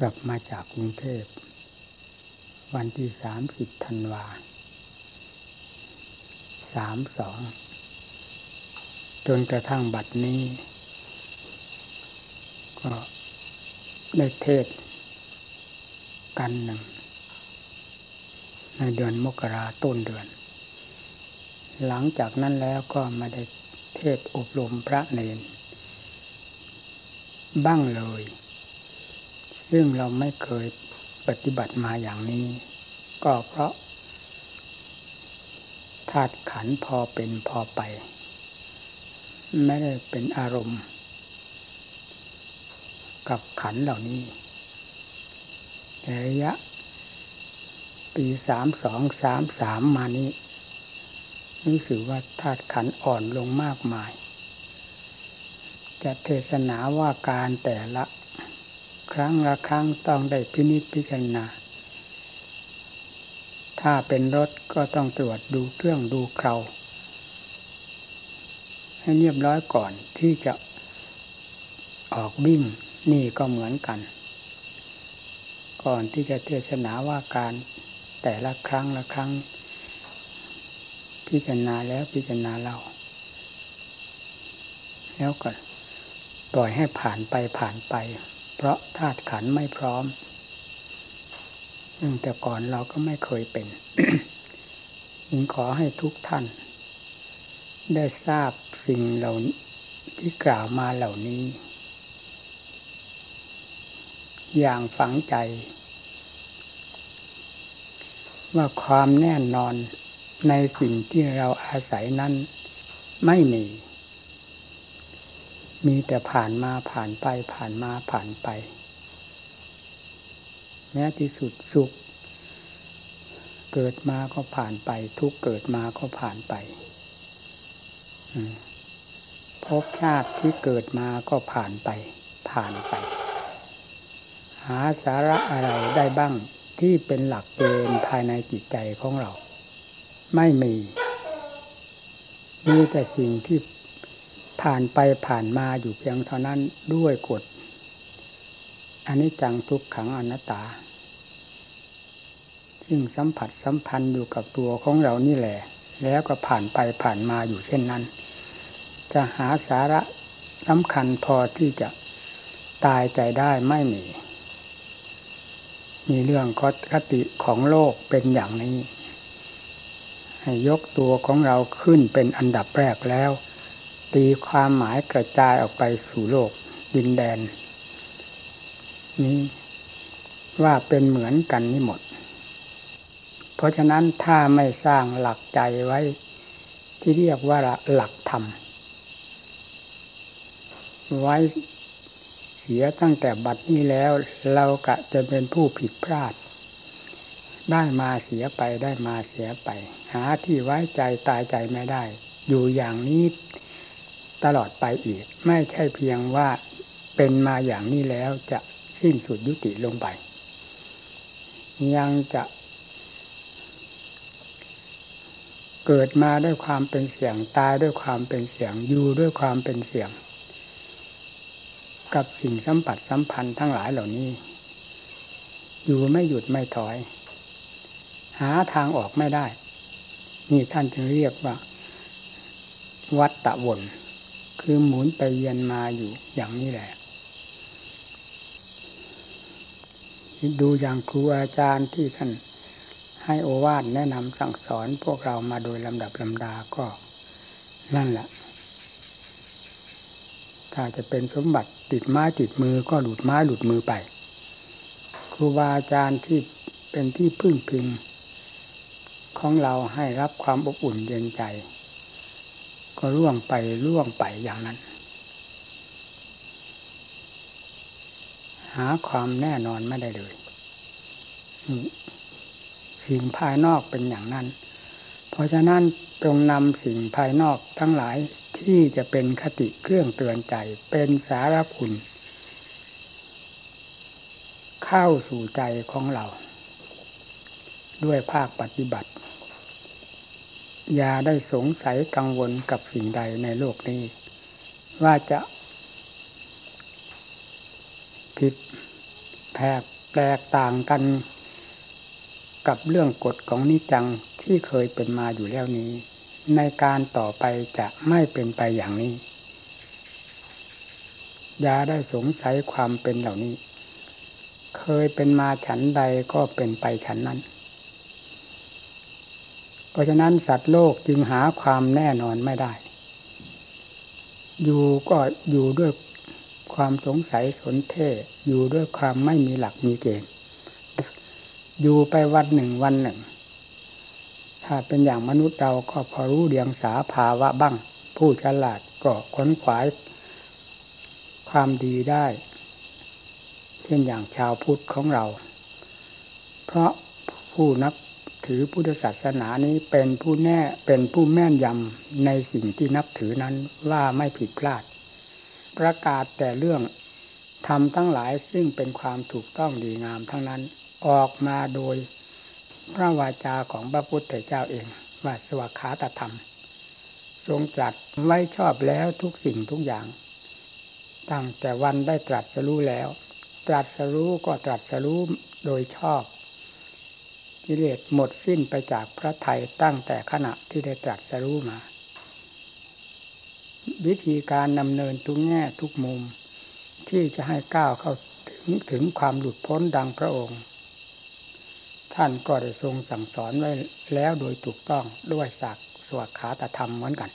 กลับมาจากกรุงเทพ วันที่สามสิบธันวาสามสองจนกระทั่งบัดนี้ ก็ได้เทศกันหนึ่ง ในเดือนมกราต้นเดือน หลังจากนั้นแล้วก็มาได้เทศอบรมพระเนน บ้างเลย ซึ่งเราไม่เคยปฏิบัติมาอย่างนี้ ก็เพราะธาตุขันพอเป็นพอไป ไม่ได้เป็นอารมณ์ กับขันเหล่านี้แต่ระยะ ปีสามสองสามสามมานี้รู้สึกว่าธาตุขันอ่อนลงมากมาย จะเทศนาว่าการแต่ละ ครั้งละครั้งต้องได้พินิจพิจารณา ถ้าเป็นรถก็ต้องตรวจดูเครื่องดูเคราให้เรียบร้อยก่อนที่จะออกวิ่งนี่ก็เหมือนกัน ก่อนที่จะเทศนาว่าการแต่ละครั้งละครั้ง พิจารณาแล้วพิจารณาเล่าแล้วก็ปล่อยให้ผ่านไปผ่านไป เพราะธาตุขันไม่พร้อมซึ่งแต่ก่อนเราก็ไม่เคยเป็นยิงขอให้ทุกท่าน ได้ทราบสิ่งเหล่าที่กล่าวมาเหล่านี้ อย่างฝังใจ ว่าความแน่นอนในสิ่งที่เราอาศัยนั้นไม่มี มีแต่ผ่านมาผ่านไปผ่านมาผ่านไป แม้ที่สุดสุข เกิดมาก็ผ่านไป ทุกเกิดมาก็ผ่านไปภพชาติที่เกิดมาก็ผ่านไป ผ่านไป หาสาระอะไรได้บ้างที่เป็นหลักเกณฑ์ภายในจิตใจของเรา ไม่มี มีแต่สิ่งที่ ผ่านไปผ่านมาอยู่เพียงเท่านั้นด้วยกฎอันนี้จังทุกขังอนัตตา ซึ่งสัมผัสสัมพันธ์อยู่กับตัวของเรานี่แหละ แล้วก็ผ่านไปผ่านมาอยู่เช่นนั้น จะหาสาระสำคัญพอที่จะตายใจได้ไม่มีมีเรื่องคติของโลกเป็นอย่างนี้ ให้ยกตัวของเราขึ้นเป็นอันดับแรกแล้ว ตีความหมายกระจายออกไปสู่โลกดินแดน นี้ว่าเป็นเหมือนกันนี่หมด เพราะฉะนั้นถ้าไม่สร้างหลักใจไว้ที่เรียกว่าหลักธรรม ไว้เสียตั้งแต่บัดนี้แล้ว เรากะจะเป็นผู้ผิดพลาด ได้มาเสียไปได้มาเสียไป หาที่ไว้ใจตายใจไม่ได้ อยู่อย่างนี้ ตลอดไปอีก ไม่ใช่เพียงว่าเป็นมาอย่างนี้แล้วจะสิ้นสุดยุติลงไป ยังจะ เกิดมาด้วยความเป็นเสียงตายด้วยความเป็นเสียงอยู่ด้วยความเป็นเสียง กับสิ่งสัมผัสสัมพันธ์ทั้งหลายเหล่านี้ อยู่ไม่หยุดไม่ถอย หาทางออกไม่ได้ นี่ท่านจึงเรียกว่า วัตตะวน คือหมุนไปเวียนมาอยู่อย่างนี้แหละ ดูอย่างครูอาจารย์ที่ท่านให้โอวาทแนะนำสั่งสอนพวกเรามาโดยลำดับลำดาก็นั่นแหละ ถ้าจะเป็นสมบัติติดไม้ติดมือก็หลุดไม้หลุดมือไป ครูบาอาจารย์ที่เป็นที่พึ่งพิง ของเราให้รับความอบอุ่นเย็นใจ ก็ล่วงไปล่วงไปอย่างนั้น หาความแน่นอนไม่ได้เลยสิ่งภายนอกเป็นอย่างนั้น เพราะฉะนั้นจงนำสิ่งภายนอกทั้งหลายที่จะเป็นคติเครื่องเตือนใจเป็นสาระคุณ เข้าสู่ใจของเรา ด้วยภาคปฏิบัติ อย่าได้สงสัยกังวลกับสิ่งใดในโลกนี้ ว่าจะผิดแผกแปลกต่างกันกับเรื่องกฎของนิจังที่เคยเป็นมาอยู่แล้วนี้ ในการต่อไปจะไม่เป็นไปอย่างนี้ อย่าได้สงสัยความเป็นเหล่านี้ เคยเป็นมาฉันใดก็เป็นไปฉันนั้น เพราะฉะนั้นสัตว์โลกจึงหาความแน่นอนไม่ได้ อยู่ก็อยู่ด้วยความสงสัยสนเท่อยู่ด้วยความไม่มีหลักมีเกณฑ์อยู่ไปวันหนึ่งวันหนึ่ง ถ้าเป็นอย่างมนุษย์เราก็พอรู้เดียงสาภาวะบ้าง ผู้ฉลาดก็ค้นขวายความดีได้ เช่นอย่างชาวพุทธของเรา เพราะผู้นับ ถือพุทธศาสนานี้เป็นผู้แน่เป็นผู้แม่นยำในสิ่งที่นับถือนั้นว่าไม่ผิดพลาด ประกาศแต่เรื่องทำทั้งหลายซึ่งเป็นความถูกต้องดีงามทั้งนั้นออกมาโดยพระวาจาของพระพุทธเจ้าเองว่าสวขาตธรรม ทรงตรัสไว้ชอบแล้วทุกสิ่งทุกอย่าง ตั้งแต่วันได้ตรัสรู้แล้ว ตรัสรู้ก็ตรัสรู้โดยชอบ กิเลสหมดสิ้นไปจากพระไทยตั้งแต่ขณะที่ได้ตรัสรู้มา วิธีการดำเนินทุกแง่ทุกมุม ที่จะให้ก้าวเข้าถึงถึงความหลุดพ้นดังพระองค์ ท่านก็ได้ทรงสั่งสอนไว้แล้วโดยถูกต้องด้วยศักสวดขาตธรรมเหมือนกัน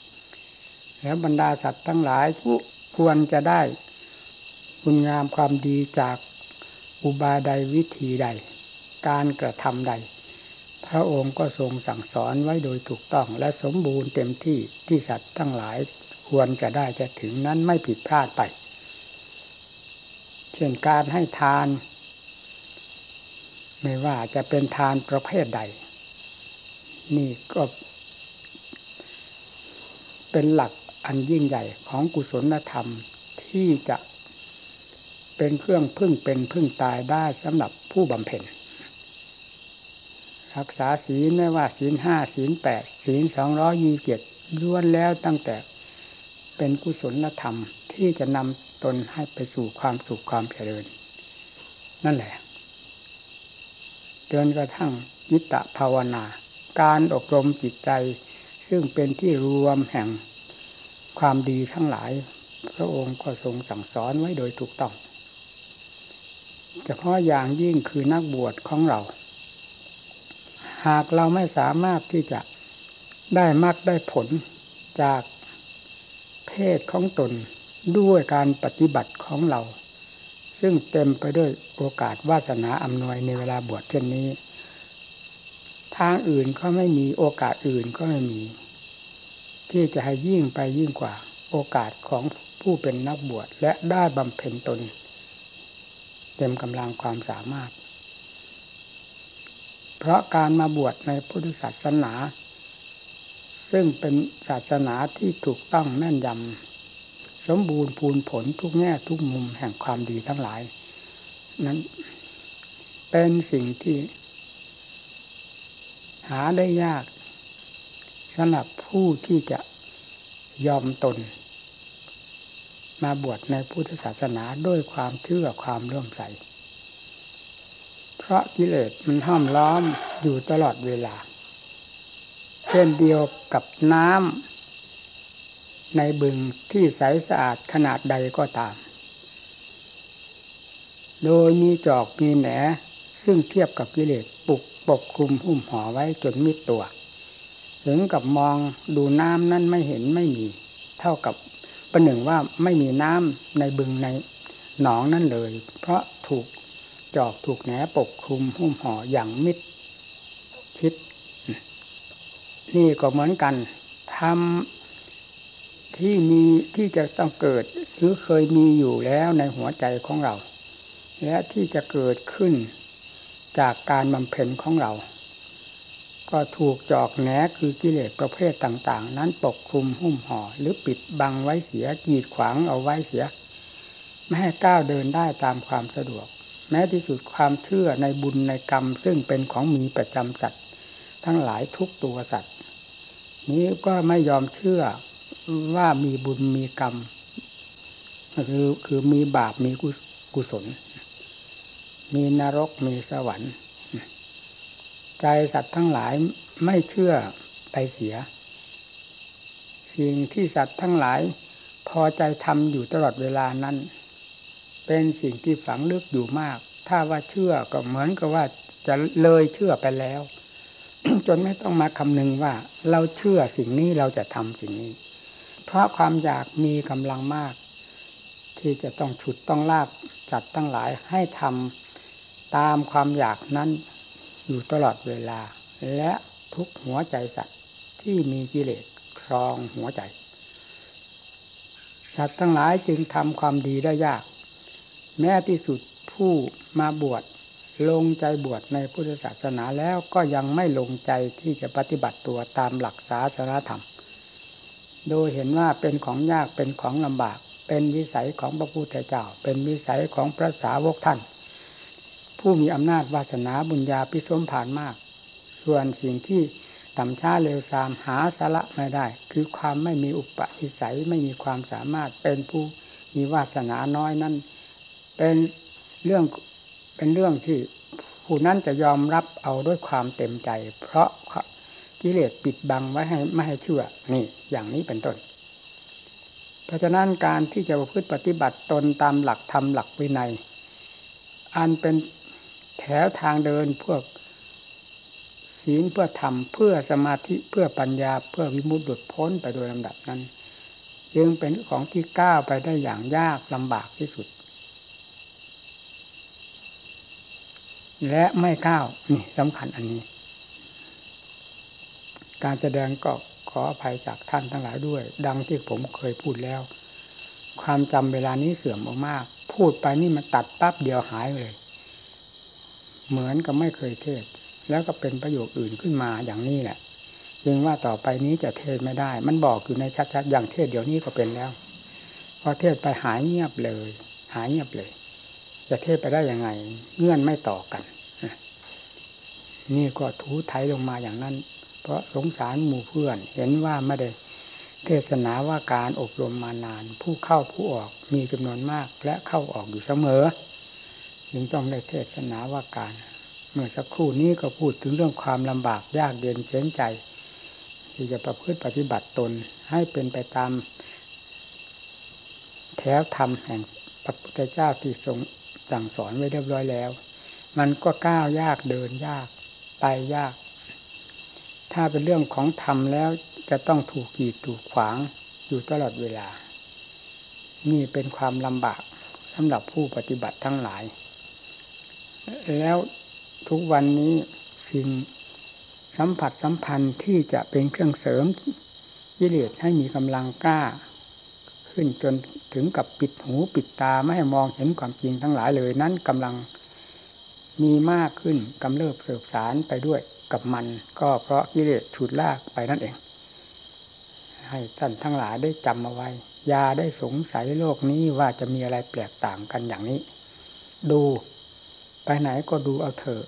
แล้วบรรดาสัตว์ทั้งหลายผู้ควรจะได้คุณงามความดีจากอุบายใดวิธีใด การกระทำใด พระองค์ก็ทรงสั่งสอนไว้โดยถูกต้องและสมบูรณ์เต็มที่ที่สัตว์ทั้งหลายควรจะได้จะถึงนั้นไม่ผิดพลาดไป เช่นการให้ทาน ไม่ว่าจะเป็นทานประเภทใด นี่ก็เป็นหลักอันยิ่งใหญ่ของกุศลธรรมที่จะเป็นเครื่องพึ่งเป็นพึ่งตายได้สำหรับผู้บำเพ็ญ รักษาศีลไม่ว่าศีลห้าศีลแปดศีลสองร้อยี่เจ็ดล้วนแล้วตั้งแต่เป็นกุศลธรรมที่จะนำตนให้ไปสู่ความสุขความเจริญ นั่นแหละจนกระทั่งยิตตภาวนา การอบรมจิตใจ ซึ่งเป็นที่รวมแห่งความดีทั้งหลาย พระองค์ก็ทรงสั่งสอนไว้โดยถูกต้องเฉพาะอย่างยิ่งคือนักบวชของเรา หากเราไม่สามารถที่จะได้มากได้ผลจากเพศของตนด้วยการปฏิบัติของเรา ซึ่งเต็มไปด้วยโอกาสวาสนาอำนวยในเวลาบวชเช่นนี้ ทางอื่นก็ไม่มีโอกาสอื่นก็ไม่มี ที่จะให้ยิ่งไปยิ่งกว่าโอกาสของผู้เป็นนักบวชและได้บำเพ็ญตน เต็มกำลังความสามารถ เพราะการมาบวชในพุทธศาสนา ซึ่งเป็นศาสนาที่ถูกต้องแม่นยำสมบูรณ์พูนผลทุกแง่ทุกมุมแห่งความดีทั้งหลาย นั้น เป็นสิ่งที่ หาได้ยากสำหรับผู้ที่จะยอมตน มาบวชในพุทธศาสนาด้วยความเชื่อความเลื่อมใส ราะกิเลสมันห้อมล้อมอยู่ตลอดเวลา เช่นเดียวกับน้ำในบึงที่ใสสะอาดขนาดใดก็ตาม โดยมีจอกมีแหนซึ่งเทียบกับกิเลสปุกปกคลุมหุ้มห่อไว้จนมิดตัว ถึงกับมองดูน้ำนั้นไม่เห็นไม่มี เท่ากับประหนึ่งว่าไม่มีน้ำในบึงในหนองนั่นเลย เพราะถูก จอกถูกแหนปกคลุมหุ้มห่ออย่างมิดชิด นี่ก็เหมือนกันทำที่มีที่จะต้องเกิด หรือเคยมีอยู่แล้วในหัวใจของเรา และที่จะเกิดขึ้นจากการบำเพ็ญของเรา ก็ถูกจอกแหนคือกิเลสประเภทต่าง ๆ นั้นปกคลุมหุ้มห่อหรือปิดบังไว้เสียกีดขวางเอาไว้เสีย ไม่ให้ก้าวเดินได้ตามความสะดวก แม้ที่สุดความเชื่อในบุญในกรรม ซึ่งเป็นของมีประจำสัตว์ ทั้งหลายทุกตัวสัตว์ นี้ก็ไม่ยอมเชื่อว่ามีบุญมีกรรมคือคือมีบาปมีกุศล มีนรกมีสวรรค์ ใจสัตว์ทั้งหลายไม่เชื่อไปเสีย สิ่งที่สัตว์ทั้งหลายพอใจทำอยู่ตลอดเวลานั้น เป็นสิ่งที่ฝังลึกอยู่มาก ถ้าว่าเชื่อก็เหมือนกับว่าจะเลยเชื่อไปแล้ว จนไม่ต้องมาคำนึงว่า เราเชื่อสิ่งนี้เราจะทำสิ่งนี้ เพราะความอยากมีกำลังมาก ที่จะต้องฉุดต้องลากจัดตั้งหลายให้ทำตามความอยากนั้นอยู่ตลอดเวลา และทุกหัวใจสัตว์ที่มีกิเลสครองหัวใจสัตว์ทั้งหลายจึงทำความดีได้ยาก แม้ที่สุดผู้มาบวชลงใจบวชในพุทธศาสนาแล้วก็ยังไม่ลงใจที่จะปฏิบัติตัวตามหลักศาสนาธรรม โดยเห็นว่าเป็นของยากเป็นของลำบาก เป็นวิสัยของพระพุทธเจ้า เป็นวิสัยของพระสาวกท่าน ผู้มีอำนาจวาสนาบุญญาพิสมผ่านมาก ส่วนสิ่งที่ต่ำช้าเร็วซามหาสาระไม่ได้ คือความไม่มีอุปนิสัยไม่มีความสามารถเป็นผู้มีวาสนาน้อยนั้น เป็นเรื่องเป็นเรื่องที่ผู้นั้นจะยอมรับเอาด้วยความเต็มใจ เพราะกิเลสปิดบังไว้ให้ไม่ให้เชื่อนี่ อย่างนี้เป็นต้น เพราะฉะนั้นการที่จะประพฤติปฏิบัติตนตามหลักธรรมหลักวินัย อันเป็นแถวทางเดินเพื่อศีลเพื่อธรรมเพื่อสมาธิเพื่อปัญญาเพื่อวิมุตติหลุดพ้นไปโดยลำดับนั้น จึงเป็นของที่ก้าวไปได้อย่างยากลำบากที่สุด และไม่ก้าวนี่สำคัญอันนี้ การแสดงก็ขออภัยจากท่านทั้งหลายด้วย ดังที่ผมเคยพูดแล้ว ความจำเวลานี้เสื่อมมากๆพูดไปนี่มันตัดปั๊บเดียวหายเลย เหมือนกับไม่เคยเทศ แล้วก็เป็นประโยคอื่นขึ้นมาอย่างนี้แหละจึงว่าต่อไปนี้จะเทศไม่ได้ มันบอกอยู่ในชัดๆอย่างเทศเดี๋ยวนี้ก็เป็นแล้ว พอเทศไปหายเงียบเลย หายเงียบเลย จะเทศไปได้ยังไง เงื่อนไม่ต่อกัน นี่ก็ถูไถลงมาอย่างนั้น เพราะสงสารหมู่เพื่อน เห็นว่าไม่ได้เทศนาว่าการอบรมมานาน ผู้เข้าผู้ออกมีจำนวนมาก และเข้าออกอยู่เสมอจึงต้องได้เทศนาว่าการ เมื่อสักครู่นี้ก็พูดถึงเรื่องความลำบากยากเย็นเฉนใจ ที่จะประพฤติปฏิบัติตนให้เป็นไปตามแถวธรรมแห่งพระพุทธเจ้าที่ทรง สั่งสอนไว้เรียบร้อยแล้ว มันก็ก้าวยากเดินยากไปยาก ถ้าเป็นเรื่องของธรรมแล้วจะต้องถูกกีดถูกขวางอยู่ตลอดเวลา นี่เป็นความลำบากสำหรับผู้ปฏิบัติทั้งหลาย แล้วทุกวันนี้สิ่งสัมผัสสัมพันธ์ที่จะเป็นเครื่องเสริมกิเลสให้มีกำลังกล้า ขึ้นจนถึงกับปิดหูปิดตาไม่ให้มองเห็นความจริงทั้งหลายเลยนั้นกำลังมีมากขึ้นกำเริบเสบสารไปด้วยกับมัน ก็เพราะกิเลสฉุดลากไปนั่นเอง ให้ท่านทั้งหลายได้จำเอาไว้ยาได้สงสัยโลกนี้ว่าจะมีอะไรแปลกต่างกันอย่างนี้ ดูไปไหนก็ดูเอาเถอะ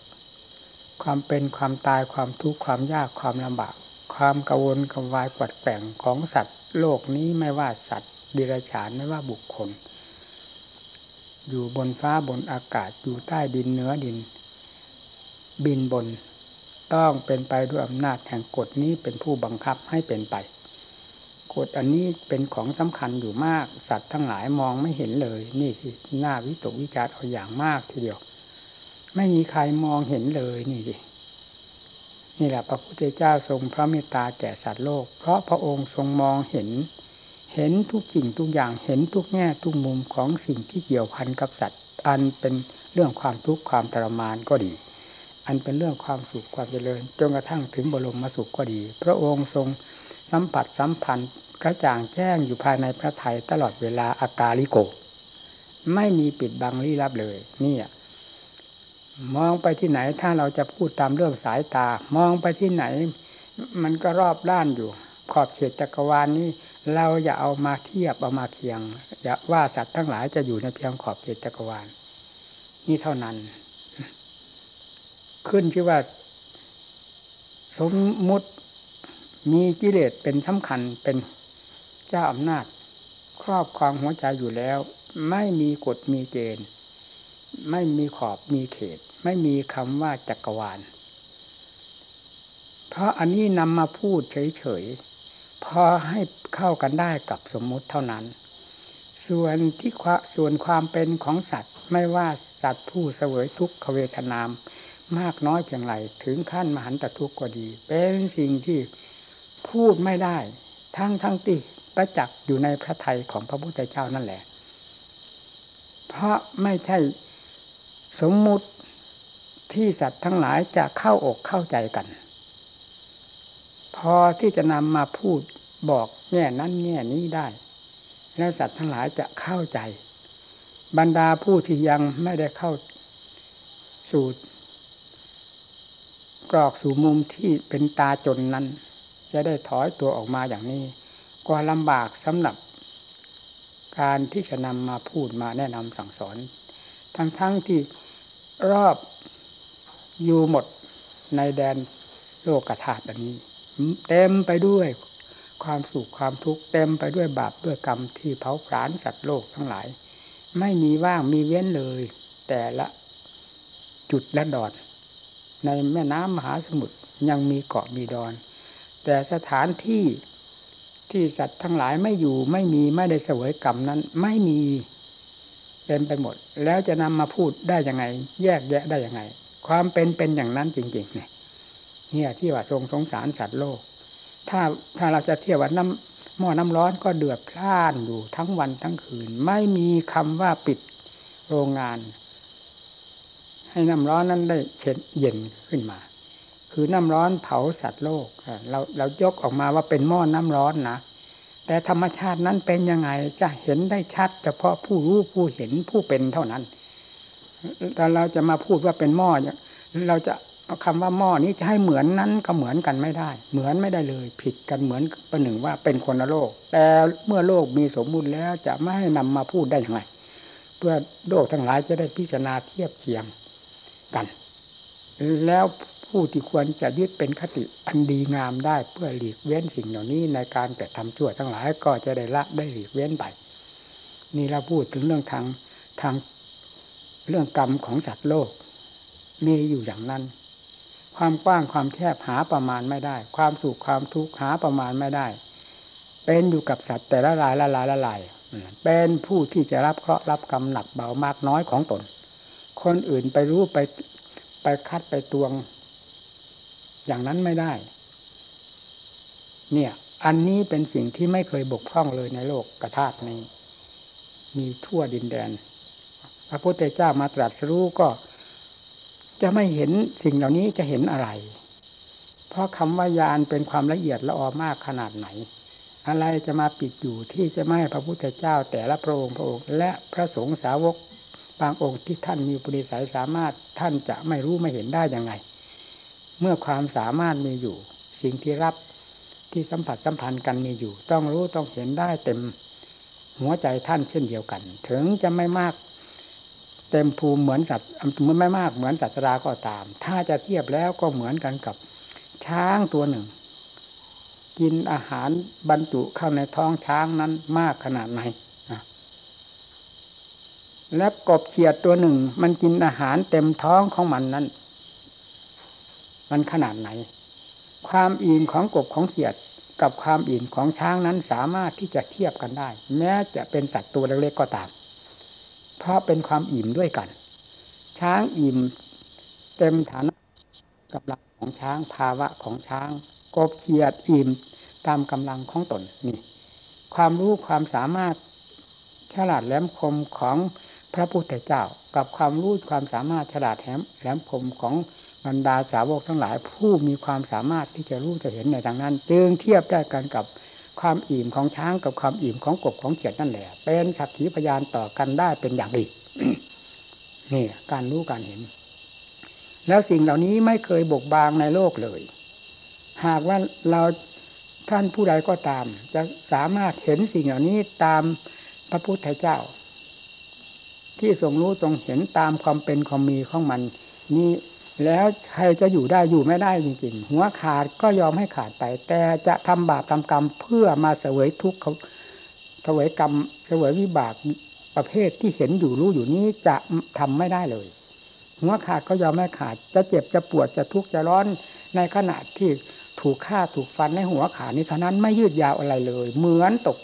ความเป็นความตายความทุกข์ความยากความลำบาก ความกังวลกังวายกวัดแกงของสัตว์ โลกนี้ไม่ว่าสัตว์ ดิรัจฉานไม่ว่าบุคคล อยู่บนฟ้าบนอากาศอยู่ใต้ดินเนื้อดิน บินบนต้องเป็นไปด้วยอำนาจแห่งกฎนี้เป็นผู้บังคับให้เป็นไป กฎอันนี้เป็นของสำคัญอยู่มาก สัตว์ทั้งหลายมองไม่เห็นเลย นี่สิหน้าวิตกวิจารเอาอย่างมากทีเดียว ไม่มีใครมองเห็นเลยนี่ดินี่แหละพระพุทธเจ้าทรงพระเมตตาแก่สัตว์โลก เพราะพระองค์ทรงมองเห็น เห็นทุกสิ่งทุกอย่างเห็นทุกแง่ทุกมุมของสิ่งที่เกี่ยวพันกับสัตว์ อันเป็นเรื่องความทุกข์ความทรมานก็ดี อันเป็นเรื่องความสุขความเจริญจนกระทั่งถึงบรมาสุขก็ดี พระองค์ทรงสัมผัสสัมพันธ์กระจ่างแจ้งอยู่ภายในพระทัยตลอดเวลาอากาลิโก ไม่มีปิดบังลี้ลับเลยนี่มองไปที่ไหนถ้าเราจะพูดตามเรื่องสายตา มองไปที่ไหน มันก็รอบด้านอยู่ ขอบเขตจักรวาลนี้ เราอย่าเอามาเทียบเอามาเคียง อย่าว่าสัตว์ทั้งหลายจะอยู่ในเพียงขอบเขตจักรวาล นี่เท่านั้น ขึ้นชื่อว่า สมมุติมีกิเลสเป็นสำคัญเป็นเจ้าอำนาจ ครอบความหัวใจอยู่แล้ว ไม่มีกฎมีเกณฑ์ ไม่มีขอบมีเขต ไม่มีคำว่าจักรวาล เพราะอันนี้นำมาพูดเฉยๆ พอให้เข้ากันได้กับสมมุติเท่านั้น ส่วนที่ส่วนความเป็นของสัตว์ไม่ว่าสัตว์ผู้เสวยทุกขเวทนามมากน้อยเพียงไรถึงขั้นมหันตทุกข์ก็ดี เป็นสิ่งที่พูดไม่ได้ ทั้งทั้งที่ประจักษ์อยู่ในพระทัยของพระพุทธเจ้านั่นแหละ เพราะไม่ใช่สมมุติที่สัตว์ทั้งหลายจะเข้าอกเข้าใจกัน พอที่จะนำมาพูด บอกแง่นั้นแง่นี้ได้ แล้วสัตว์ทั้งหลายจะเข้าใจ บรรดาผู้ที่ยังไม่ได้เข้าสู่กรอกสู่มุมที่เป็นตาจนนั้น จะได้ถอยตัวออกมาอย่างนี้ก็ลำบากสำหรับ การที่จะนำมาพูดมาแนะนำสั่งสอน ทั้งๆทที่รอบอยู่หมดในแดนโลกธาตุอันนี้ เต็มไปด้วย ความสุขความทุกข์เต็มไปด้วยบาปด้วยกรรมที่เผาผลาญสัตว์โลกทั้งหลาย ไม่มีว่างมีเว้นเลย แต่ละจุดและดอนในแม่น้ำมหาสมุทรยังมีเกาะมีดอน แต่สถานที่ที่สัตว์ทั้งหลายไม่อยู่ไม่มีไม่ได้เสวยกรรมนั้น ไม่มีเป็นไปหมด แล้วจะนำมาพูดได้ยังไง แยกแยะได้ยังไง ความเป็นเป็นอย่างนั้นจริงๆเนี่ยเนี่ยที่ว่าทรงสงสารสัตว์โลก ถ้าถ้าเราจะเทียบว่าน้ำหม้อน้ำร้อนก็เดือดพล่านอยู่ทั้งวันทั้งคืน ไม่มีคำว่าปิดโรงงาน ให้น้ำร้อนนั้นได้เช็ดเย็นขึ้นมา คือน้ำร้อนเผาสัตว์โลก เราเรายกออกมาว่าเป็นหม้อน้ำร้อนนะแต่ธรรมชาตินั้นเป็นยังไงจะเห็นได้ชัด เฉพาะผู้รู้ผู้เห็นผู้เป็นเท่านั้นแต่เราจะมาพูดว่าเป็นหม้อเราจะ เอาคำว่าหม้อนี้จะให้เหมือนนั้นก็เหมือนกันไม่ได้ เหมือนไม่ได้เลย ผิดกันเหมือนประหนึ่งว่าเป็นคนละโลก แต่เมื่อโลกมีสมบูรณ์แล้วจะไม่ให้นำมาพูดได้อย่างไรเพื่อโลกทั้งหลายจะได้พิจารณาเทียบเคียงกัน แล้วผู้ที่ควรจะยึดเป็นคติอันดีงามได้เพื่อหลีกเว้นสิ่งเหล่านี้ในการกระทำชั่วทั้งหลายก็จะได้ละได้หลีกเว้นไปนี่เราพูดถึงเรื่องทางทางเรื่องกรรมของสัตว์โลก มีอยู่อย่างนั้น ความกว้างความแคบหาประมาณไม่ได้ ความสุขความทุกข์หาประมาณไม่ได้ เป็นอยู่กับสัตว์แต่ละลายละลายละลายเป็นผู้ที่จะรับเคราะห์รับกรรมหนักเบามากน้อยของตน คนอื่นไปรู้ไปไปคัดไปตวง อย่างนั้นไม่ได้ เนี่ย อันนี้เป็นสิ่งที่ไม่เคยบกพร่องเลยในโลกกระทาตนี้ มีทั่วดินแดน พระพุทธเจ้ามาตรัสรู้ก็ จะไม่เห็นสิ่งเหล่านี้จะเห็นอะไร เพราะคำว่ายานเป็นความละเอียดละออมากขนาดไหน อะไรจะมาปิดอยู่ที่จะไม่ให้พระพุทธเจ้าแต่ละพระองค์พระองค์ และพระสงฆ์สาวกบางองค์ที่ท่านมีปริสัยสามารถท่านจะไม่รู้ไม่เห็นได้ยังไง เมื่อความสามารถมีอยู่ สิ่งที่รับที่สัมผัสสัมพันธ์กันมีอยู่ ต้องรู้ต้องเห็นได้เต็มหัวใจท่านเช่นเดียวกัน ถึงจะไม่มาก เต็มภูมิเหมือนสัตว์มันไม่มากเหมือนสัตว์ราก็ตาม ถ้าจะเทียบแล้วก็เหมือนกันกับช้างตัวหนึ่ง กินอาหารบรรจุเข้าในท้องช้างนั้นมากขนาดไหนและกบเขียดตัวหนึ่ง มันกินอาหารเต็มท้องของมันนั้น มันขนาดไหน ความอิ่มของกบของเขียดกับความอิ่มของช้างนั้นสามารถที่จะเทียบกันได้ แม้จะเป็นสัตว์ตัวเล็กๆก็ตาม เพราะเป็นความอิ่มด้วยกัน ช้างอิ่มเต็มฐานะกำลังของช้างภาวะของช้างกบเขียดอิ่มตามกำลังของตนนี่ ความรู้ความสามารถฉลาดแหลมคมของพระพุทธเจ้า กับความรู้ความสามารถฉลาดแหลมแหลมคมของบรรดาสาวกทั้งหลาย ผู้มีความสามารถที่จะรู้จะเห็นในทางนั้น จึงเทียบได้กันกับ ความอิ่มของช้างกับความอิ่มของกบของเขียดนั่นแหละ เป็นสักขีพยานต่อกันได้เป็นอย่างดีนี่การรู้การเห็น แล้วสิ่งเหล่านี้ไม่เคยบกบางในโลกเลย หากว่าเราท่านผู้ใดก็ตาม จะสามารถเห็นสิ่งเหล่านี้ตามพระพุทธเจ้า ที่ทรงรู้ทรงเห็นตามความเป็นความมีของมัน นี้ แล้วใครจะอยู่ได้อยู่ไม่ได้จริงๆ หัวขาดก็ยอมให้ขาดไป แต่จะทำบาปทำกรรมเพื่อมาเสวยทุกข์เขาเสวยกรรมเสวยวิบากประเภทที่เห็นอยู่รู้อยู่นี้จะทำไม่ได้เลย หัวขาดก็ยอมไม่ขาด จะเจ็บจะปวดจะทุกข์จะร้อนในขณะที่ถูกฆ่าถูกฟันในหัวขานี้เท่านั้นไม่ยืดยาวอะไรเลย เหมือนตก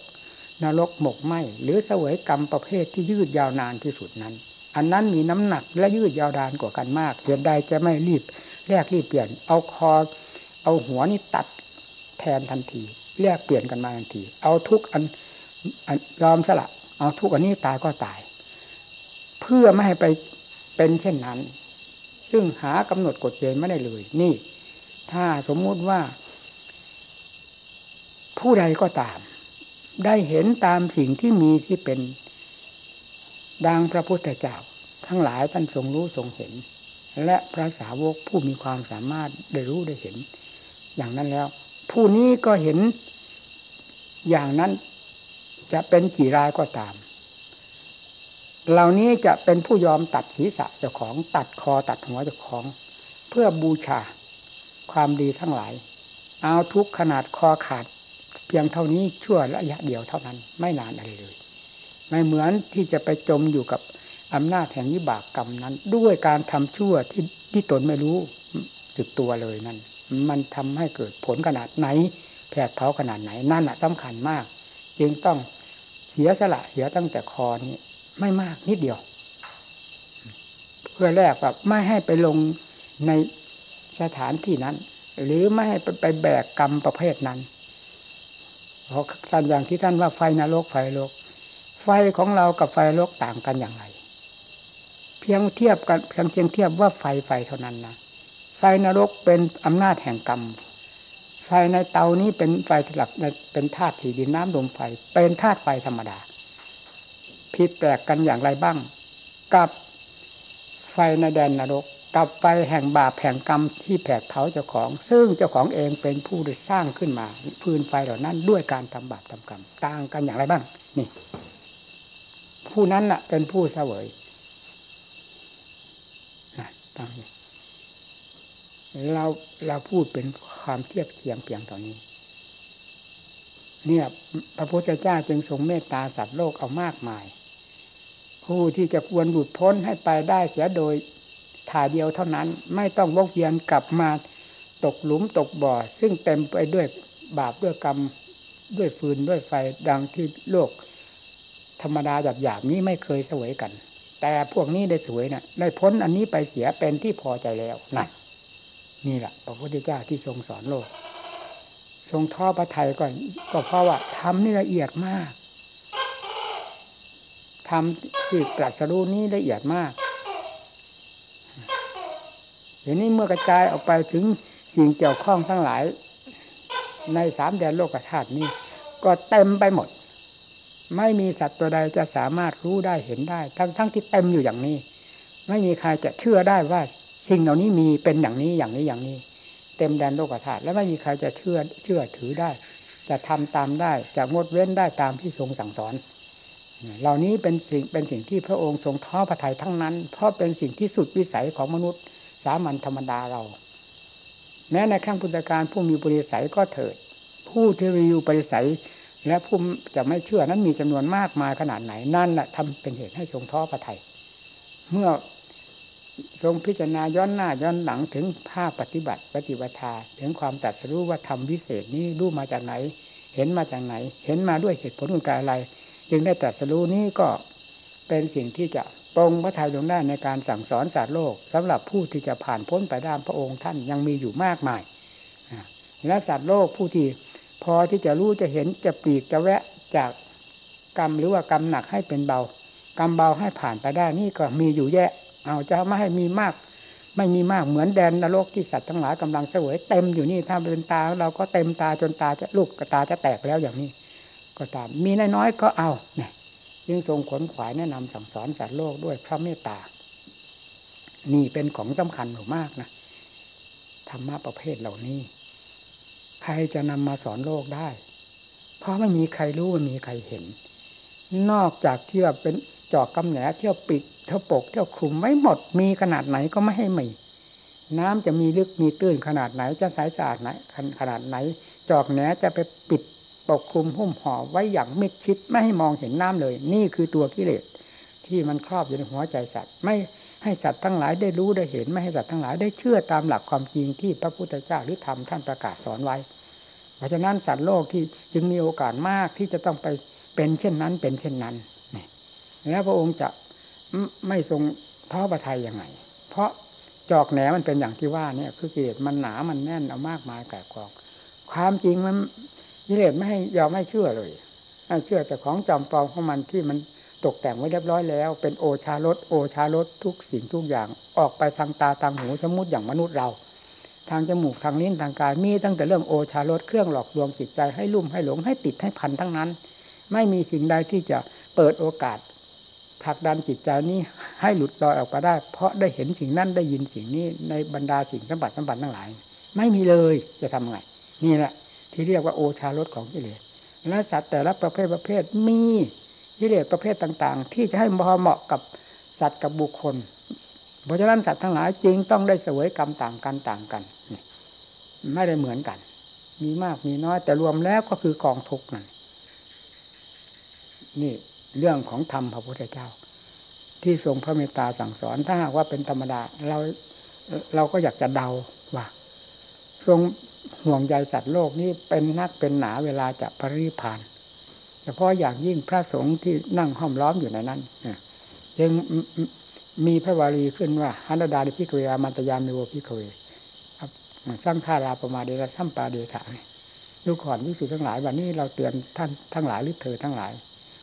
นรกหมกไหมหรือเสวยกรรมประเภทที่ยืดยาวนานที่สุดนั้น อันนั้นมีน้ำหนักและยืดยาวนานกว่ากันมากเหตุใดจะไม่รีบแลกรีบเปลี่ยน เอาคอ เอาหัวนี่ตัดแทนทันทีแลกเปลี่ยนกันมาทันที เอาทุกอันยอมสละ เอาทุกอันนี้ตายก็ตาย เพื่อไม่ให้ไปเป็นเช่นนั้น ซึ่งหากำหนดกฎเกณฑ์ไม่ได้เลย นี่ ถ้าสมมุติว่า ผู้ใดก็ตาม ได้เห็นตามสิ่งที่มีที่เป็นดังพระพุทธเจ้า ทั้งหลายท่านทรงรู้ทรงเห็น และพระสาวกผู้มีความสามารถได้รู้ได้เห็น อย่างนั้นแล้ว ผู้นี้ก็เห็นอย่างนั้นจะเป็นกี่รายก็ตาม เหล่านี้จะเป็นผู้ยอมตัดศีรษะเจ้าของตัดคอตัดหัวเจ้าของ เพื่อบูชาความดีทั้งหลาย เอาทุกขนาดคอขาดเพียงเท่านี้ชั่วระยะเดียวเท่านั้น ไม่นานอะไรเลย ไม่เหมือนที่จะไปจมอยู่กับ อำนาจแห่งวิบากกรรมนั้น ด้วยการทำชั่วที่ที่ตนไม่รู้สึกตัวเลยนั่น มันทำให้เกิดผลขนาดไหน แผดเผาขนาดไหน นั่นอะสำคัญมาก จึงต้องเสียสละเสียตั้งแต่คอนี้ไม่มากนิดเดียว เพื่อแลกแบบไม่ให้ไปลงในสถานที่นั้น หรือไม่ให้ไปแบกกรรมประเภทนั้นเพราะท่านอย่างที่ท่านว่าไฟนรกไฟโลก ไฟของเรากับไฟโลกต่างกันอย่างไร เพียงเทียบกันเพียงเทียงเทียบว่าไฟไฟเท่านั้นนะไฟนรกเป็นอำนาจแห่งกรรม ไฟในเตานี้เป็นไฟหลักเป็นธาตุสีดินน้ำลมไฟ เป็นธาตุไฟธรรมดาผิดแปลกกันอย่างไรบ้าง กับไฟในแดนนรก กับไฟแห่งบาปแห่งกรรมที่แผดเผาเจ้าของ ซึ่งเจ้าของเองเป็นผู้ได้สร้างขึ้นมาพื้นไฟเหล่านั้นด้วยการทำบาปทำกรรม ต่างกันอย่างไรบ้าง นี่ ผู้นั้นน่ะ เป็นผู้เสวย นะตั้งเราเราพูดเป็นความเทียบเคียงเพียงตอนนี้ เนี่ย พระพุทธเจ้าจึงทรงเมตตาสัตว์โลกเอามากมาย ผู้ที่จะควรหลุดพ้นให้ไปได้เสียโดยถ่ายเดียวเท่านั้นไม่ต้องวกเวียนกลับมาตกหลุมตกบ่อ ซึ่งเต็มไปด้วยบาปด้วยกรรมด้วยฟืนด้วยไฟดังที่โลกธรรมดาหยาบๆนี้ไม่เคยเสวยกัน แต่พวกนี้ได้สวยนะ่ะ ได้พ้นอันนี้ไปเสียเป็นที่พอใจแล้วนั่นนี่แหละพระพุทธเจ้าที่ทรงสอนโลก ทรงท้อพระไทยก่อนก็เพราะว่าทำนี่ละเอียดมากทำที่ตรัสรู้นี้ละเอียดมากเดี๋ยวนี้เมื่อกระจายออกไปถึงสิ่งเกี่ยวข้องทั้งหลาย ในสามแดนโลกธาตุนี้ ก็เต็มไปหมด ไม่มีสัตว์ตัวใดจะสามารถรู้ได้เห็นได้ ทั้งทั้งที่เต็มอยู่อย่างนี้ ไม่มีใครจะเชื่อได้ว่าสิ่งเหล่านี้มีเป็นอย่างนี้อย่างนี้อย่างนี้ เต็มแดนโลกธาตุและไม่มีใครจะเชื่อเชื่อถือได้ จะทำตามได้จะงดเว้นได้ตามที่ทรงสั่งสอน เหล่านี้เป็นสิ่งเป็นสิ่งที่พระองค์ทรงท้อพระทัยทั้งนั้น เพราะเป็นสิ่งที่สุดวิสัยของมนุษย์สามัญธรรมดาเรา แม้ในครั้งพุทธการผู้มีบริสัยก็เถิด ผู้ที่มีอยู่บริสัย และผู้จะไม่เชื่อนั้นมีจำนวนมากมายขนาดไหนนั่นแหละทำเป็นเหตุให้ทรงท้อพระไทย เมื่อทรงพิจารณาย้อนหน้าย้อนหลังถึงภาคปฏิบัติปฏิบัติถึงความตัดสู้ว่าทำวิเศษนี้รู้มาจากไหน เห็นมาจากไหน เห็นมาด้วยเหตุผลของการอะไร จึงได้ตัดสู้นี้ก็เป็นสิ่งที่จะปรงพระทัยลงได้ในการสั่งสอนศาสารโลกสำหรับผู้ที่จะผ่านพ้นไปด้านพระองค์ท่านยังมีอยู่มากมายและสัตว์โลกผู้ที่ พอที่จะรู้จะเห็นจะปีกจะแวะจากกรรมหรือว่ากรรมหนักให้เป็นเบา กรรมเบาให้ผ่านไปได้นี่ก็มีอยู่แยะ เอาจะไม่ให้มีมาก ไม่มีมากเหมือนแดนนรกที่สัตว์ทั้งหลายกำลังเสวยเต็มอยู่นี่ถ้าเป็นตาเราก็เต็มตาจนตาจะลูกกระตาจะแตกแล้วอย่างนี้ ก็ตามมีน้อยๆก็เอาเนี่ยยึงทรงขนขวายแนะนำสั่งสอนสัตว์โลกด้วยพระเมตตา นี่เป็นของสำคัญมากนะธรรมะประเภทเหล่านี้ ใครจะนำมาสอนโลกได้ เพราะไม่มีใครรู้ไม่มีใครเห็น นอกจากที่ว่าเป็นจอกกำแหนเที่ยวปิดเที่ยวปกเที่ยวคลุมไม่หมดมีขนาดไหนก็ไม่ให้มีน้ำจะมีลึกมีตื้นขนาดไหนจะใสสะอาดไหนขนาดไหน จอกแหนจะไปปิดปกคลุมหุ้มห่อไว้อย่างมิดชิดไม่ให้มองเห็นน้ำเลย นี่คือตัวกิเลสที่มันครอบอยู่ในหัวใจสัตว์ไม่ ให้สัตว์ทั้งหลายได้รู้ได้เห็นไม่ให้สัตว์ทั้งหลายได้เชื่อตามหลักความจริงที่พระพุทธเจ้าหรือธรรมท่านประกาศสอนไว้ เพราะฉะนั้นสัตว์โลกที่จึงมีโอกาสมากที่จะต้องไปเป็นเช่นนั้นเป็นเช่นนั้นนี่แล้วพระองค์จะไม่ทรงท้อประทัยยังไง เพราะจอกแหนมันเป็นอย่างที่ว่าเนี่ย คือกิเลสมันหนามันแน่นเอามากมายแก่กอง ความจริงมันกิเลสไม่ให้ยอมไม่เชื่อเลยเชื่อแต่ของจอมปลอมของมันที่มัน ตกแต่งไว้เรียบร้อยแล้ว เป็นโอชารสโอชารสทุกสิ่งทุกอย่างออกไปทางตาทางหูสมมติอย่างมนุษย์เรา ทางจมูกทางลิ้นทางกายมีตั้งแต่เรื่องโอชารสเครื่องหลอกลวงจิตใจให้ลุ่มให้หลงให้ติดให้พันทั้งนั้น ไม่มีสิ่งใดที่จะเปิดโอกาสผลักดันจิตใจนี้ให้หลุดลอยออกไปได้ เพราะได้เห็นสิ่งนั้นได้ยินสิ่งนี้ในบรรดาสิ่งสัมผัสสัมผัสทั้งหลาย ไม่มีเลยจะทำไงนี่แหละที่เรียกว่าโอชารสของกิเลสและสัตว์แต่ละประเภทประเภทมี กิเลสประเภทต่าง ๆ ที่จะให้พอเหมาะกับสัตว์กับบุคคล เพราะฉะนั้นสัตว์ทั้งหลายจริงต้องได้เสวยกรรมต่างกันต่างกันไม่ได้เหมือนกัน มีมากมีน้อย แต่รวมแล้วก็คือกองทุกนั่นนี่เรื่องของธรรมพระพุทธเจ้า ที่ทรงพระเมตตาสั่งสอนถ้าหากว่าเป็นธรรมดาเราเราก็อยากจะเดาว่า ทรงห่วงใยสัตว์โลกนี้เป็นนักเป็นหนาเวลาจะปรินิพพานเฉพาะอย่างยิ่งพระสงฆ์ที่นั่งห้อมล้อมอยู่ในนั้นยังมีพระบาลีขึ้นว่า หันทะทานิ ภิกขะเวอามันตะยามิโว ภิกขะเวสังขารา อัปปะมาเทนะสัมปาเทถะ ดูก่อนภิกษุทั้งหลายวันนี้เราเตือนท่านทั้งหลายหรือเธอทั้งหลาย